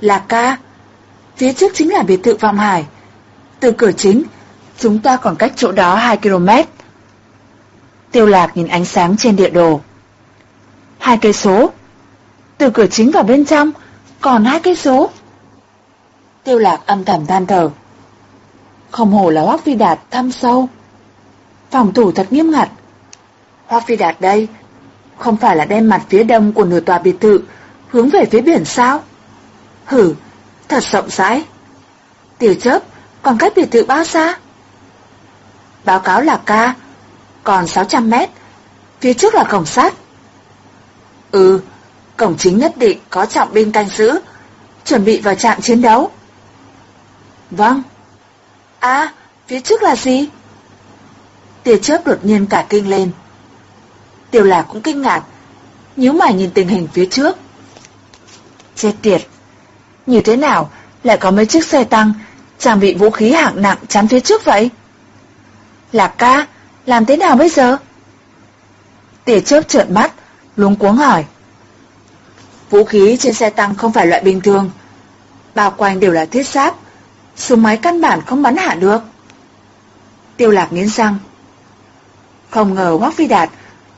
Lạc ca, phía trước chính là biệt thự Vọng Hải. Từ cửa chính, chúng ta còn cách chỗ đó 2 km. Tiêu lạc nhìn ánh sáng trên địa đồ. Hai cây số. Từ cửa chính vào bên trong, còn hai cây số. Tiêu lạc âm thầm than thở. Không hổ là Hoác Phi Đạt thăm sâu. Phòng thủ thật nghiêm ngặt. Hoác Phi Đạt đây, không phải là đem mặt phía đông của nửa tòa biệt thự hướng về phía biển sao? Hử, thật rộng rãi. Tiểu chớp, còn cách biệt thự bao xa? Báo cáo là ca, còn 600 mét, phía trước là cổng sắt. Ừ, cổng chính nhất định có trọng binh canh giữ, chuẩn bị vào trạm chiến đấu. Vâng. À, phía trước là gì? Tia chớp đột nhiên cả kinh lên. Tiêu lạc cũng kinh ngạc, nhíu mày nhìn tình hình phía trước. Chết tiệt, như thế nào lại có mấy chiếc xe tăng trang bị vũ khí hạng nặng chắn phía trước vậy? Lạc ca, làm thế nào bây giờ? Tỉa chớp trợn mắt, luống cuống hỏi. Vũ khí trên xe tăng không phải loại bình thường, bao quanh đều là thiết giáp, súng máy căn bản không bắn hạ được. Tiêu lạc nghiến răng. Không ngờ Hoác Phi Đạt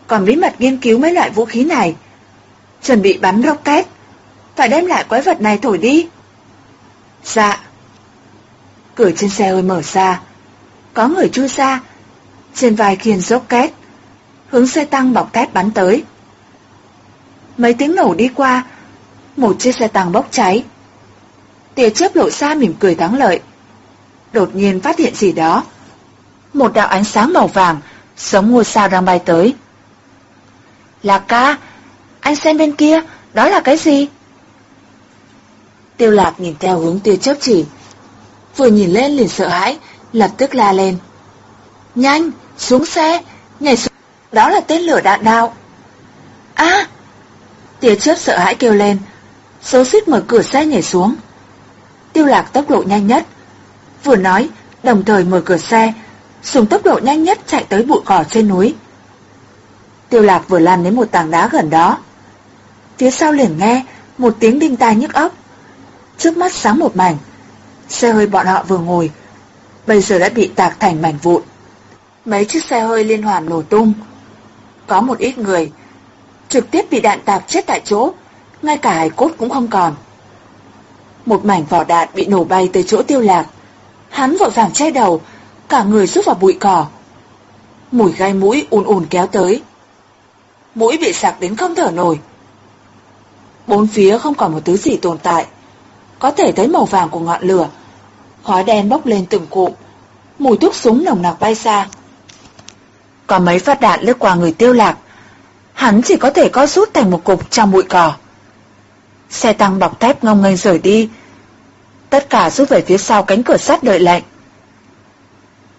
còn bí mật nghiên cứu mấy loại vũ khí này. Chuẩn bị bắn rocket, phải đem lại quái vật này thổi đi. Dạ. Cửa trên xe hơi mở ra, có người chui ra, trên vai khiên rocket, hướng xe tăng bọc thép bắn tới. Mấy tiếng nổ đi qua, một chiếc xe tăng bốc cháy. Tia chớp lộ ra mỉm cười thắng lợi. Đột nhiên phát hiện gì đó. Một đạo ánh sáng màu vàng, giống ngôi sao đang bay tới. Lạc ca, anh xem bên kia, đó là cái gì? Tiêu lạc nhìn theo hướng tia chớp chỉ. Vừa nhìn lên liền sợ hãi, lập tức la lên. Nhanh, xuống xe, nhảy xuống. Đó là tên lửa đạn đạo. À! Tia chớp sợ hãi kêu lên. Số xít mở cửa xe nhảy xuống. Tiêu lạc tốc độ nhanh nhất. Vừa nói, đồng thời mở cửa xe, dùng tốc độ nhanh nhất chạy tới bụi cỏ trên núi. Tiêu lạc vừa lăn đến một tảng đá gần đó. Phía sau liền nghe một tiếng đinh tai nhức óc. Trước mắt sáng một mảnh. Xe hơi bọn họ vừa ngồi, bây giờ đã bị tạc thành mảnh vụn. Mấy chiếc xe hơi liên hoàn nổ tung. Có một ít người trực tiếp bị đạn tạc chết tại chỗ, ngay cả hài cốt cũng không còn. Một mảnh vỏ đạn bị nổ bay tới chỗ tiêu lạc. Hắn vội vàng che đầu, cả người rút vào bụi cỏ. Mùi gai mũi ùn ùn kéo tới. Mũi bị sạc đến không thở nổi. Bốn phía không còn một thứ gì tồn tại. Có thể thấy màu vàng của ngọn lửa. Khói đen bốc lên từng cụm. Mùi thuốc súng nồng nặc bay xa. Có mấy phát đạn lướt qua người tiêu lạc. Hắn chỉ có thể co rút thành một cục trong bụi cỏ. Xe tăng bọc thép ngông nghênh rời đi. Tất cả rút về phía sau cánh cửa sắt đợi lệnh.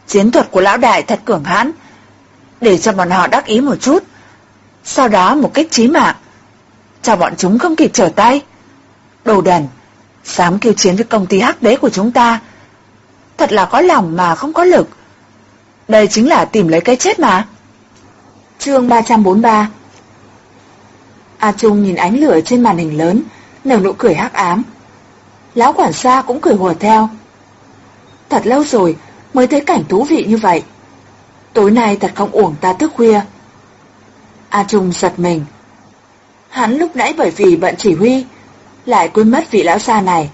Chiến thuật của lão đại thật cường hãn, để cho bọn họ đắc ý một chút. Sau đó một cách chí mạng, cho bọn chúng không kịp trở tay. Đồ đần, dám kêu chiến với công ty hắc đế của chúng ta. Thật là có lòng mà không có lực. Đây chính là tìm lấy cái chết mà. chương 343 A Trung nhìn ánh lửa trên màn hình lớn, nở nụ cười hắc ám. Lão quản xa cũng cười hùa theo. Thật lâu rồi mới thấy cảnh thú vị như vậy. Tối nay thật không uổng ta thức khuya. A Trung giật mình. Hắn lúc nãy bởi vì bận chỉ huy, lại quên mất vị lão xa này.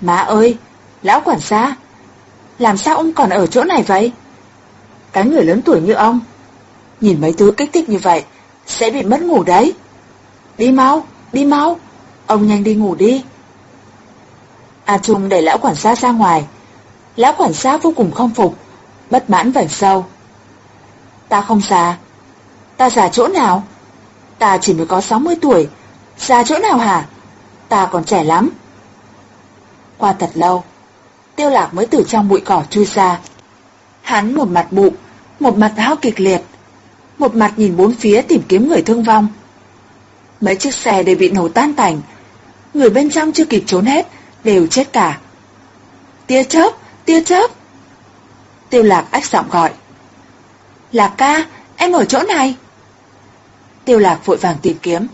Má ơi, lão quản gia, làm sao ông còn ở chỗ này vậy? Cái người lớn tuổi như ông, nhìn mấy thứ kích thích như vậy, sẽ bị mất ngủ đấy. Đi mau, đi mau, ông nhanh đi ngủ đi. A Trung đẩy lão quản gia ra ngoài. Lão quản gia vô cùng không phục, bất mãn vảnh sâu. Ta không già. Ta già chỗ nào? Ta chỉ mới có 60 tuổi. Già chỗ nào hả? Ta còn trẻ lắm. Qua thật lâu, tiêu lạc mới từ trong bụi cỏ chui ra. Hắn một mặt bụng, một mặt hao kịch liệt, một mặt nhìn bốn phía tìm kiếm người thương vong. Mấy chiếc xe đều bị nổ tan tành, người bên trong chưa kịp trốn hết, đều chết cả. Tia chớp, tia chớp. Tiêu lạc ách giọng gọi. Lạc ca, em ở chỗ này. Tiêu lạc vội vàng tìm kiếm,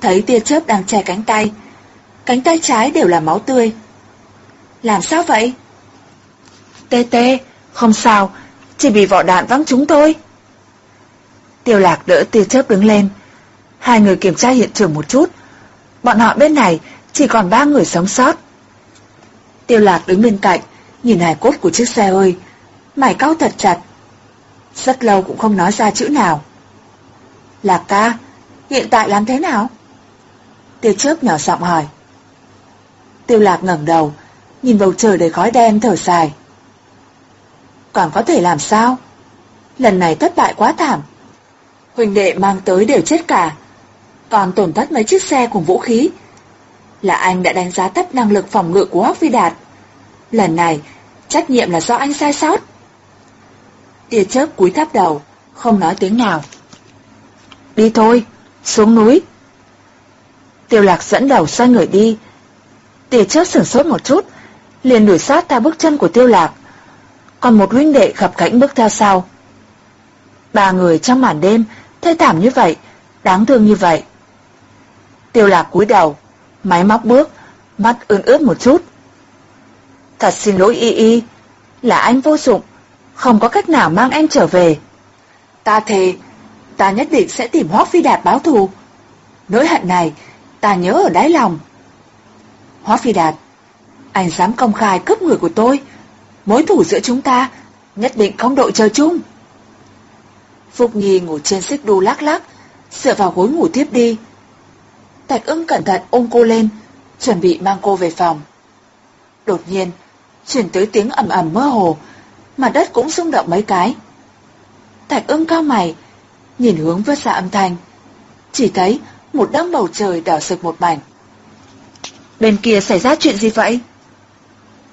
thấy tia chớp đang che cánh tay. Cánh tay trái đều là máu tươi. Làm sao vậy? Tê tê, không sao, chỉ bị vỏ đạn văng chúng tôi. Tiêu lạc đỡ tia chớp đứng lên. Hai người kiểm tra hiện trường một chút. Bọn họ bên này chỉ còn ba người sống sót. Tiêu lạc đứng bên cạnh, nhìn hài cốt của chiếc xe ơi. Mày cao thật chặt. Rất lâu cũng không nói ra chữ nào. Lạc ca, hiện tại làm thế nào? Tiêu chớp nhỏ giọng hỏi. Tiêu lạc ngẩng đầu, nhìn bầu trời đầy khói đen thở dài. Còn có thể làm sao? Lần này thất bại quá thảm. Huỳnh đệ mang tới đều chết cả. Còn tổn thất mấy chiếc xe cùng vũ khí. Là anh đã đánh giá thấp năng lực phòng ngự của Hoác Phi Đạt. Lần này, trách nhiệm là do anh sai sót. Tia chớp cúi thấp đầu, không nói tiếng nào. Đi thôi, xuống núi. Tiêu lạc dẫn đầu xoay người đi. Tia chớp sửng sốt một chút, liền đuổi sát theo bước chân của tiêu lạc. Còn một huynh đệ khập cảnh bước theo sau. Ba người trong màn đêm, thê thảm như vậy, đáng thương như vậy. Tiêu lạc cúi đầu, máy móc bước, mắt ươn ướt một chút. Thật xin lỗi Y Y, là anh vô dụng, không có cách nào mang em trở về. Ta thề, ta nhất định sẽ tìm Hoác Phi Đạt báo thù. Nỗi hận này, ta nhớ ở đáy lòng. Hoác Phi Đạt, anh dám công khai cướp người của tôi, mối thủ giữa chúng ta nhất định không đội trời chung. Phúc Nhi ngủ trên xích đu lắc lắc, dựa vào gối ngủ tiếp đi. Thạch ưng cẩn thận ôm cô lên, chuẩn bị mang cô về phòng. Đột nhiên, chuyển tới tiếng ầm ầm mơ hồ, mặt đất cũng rung động mấy cái. Thạch ưng cao mày, nhìn hướng vớt ra âm thanh. Chỉ thấy một đám bầu trời đỏ sực một mảnh. Bên kia xảy ra chuyện gì vậy?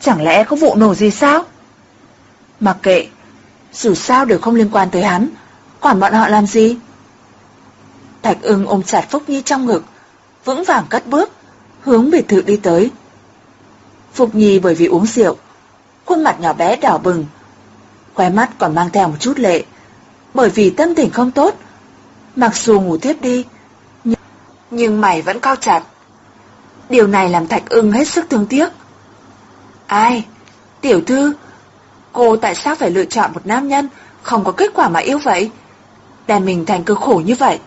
Chẳng lẽ có vụ nổ gì sao? Mặc kệ, dù sao đều không liên quan tới hắn, quản bọn họ làm gì? Thạch ưng ôm chặt Phúc Nhi trong ngực, vững vàng cất bước, hướng biệt thự đi tới. Phục Nhi bởi vì uống rượu, khuôn mặt nhỏ bé đỏ bừng, khóe mắt còn mang theo một chút lệ, bởi vì tâm tình không tốt. Mặc dù ngủ tiếp đi, nhưng, nhưng mày vẫn cao chặt. Điều này làm Thạch ưng hết sức thương tiếc. Ai? Tiểu thư, cô tại sao phải lựa chọn một nam nhân không có kết quả mà yêu vậy? Đàn mình thành cực khổ như vậy.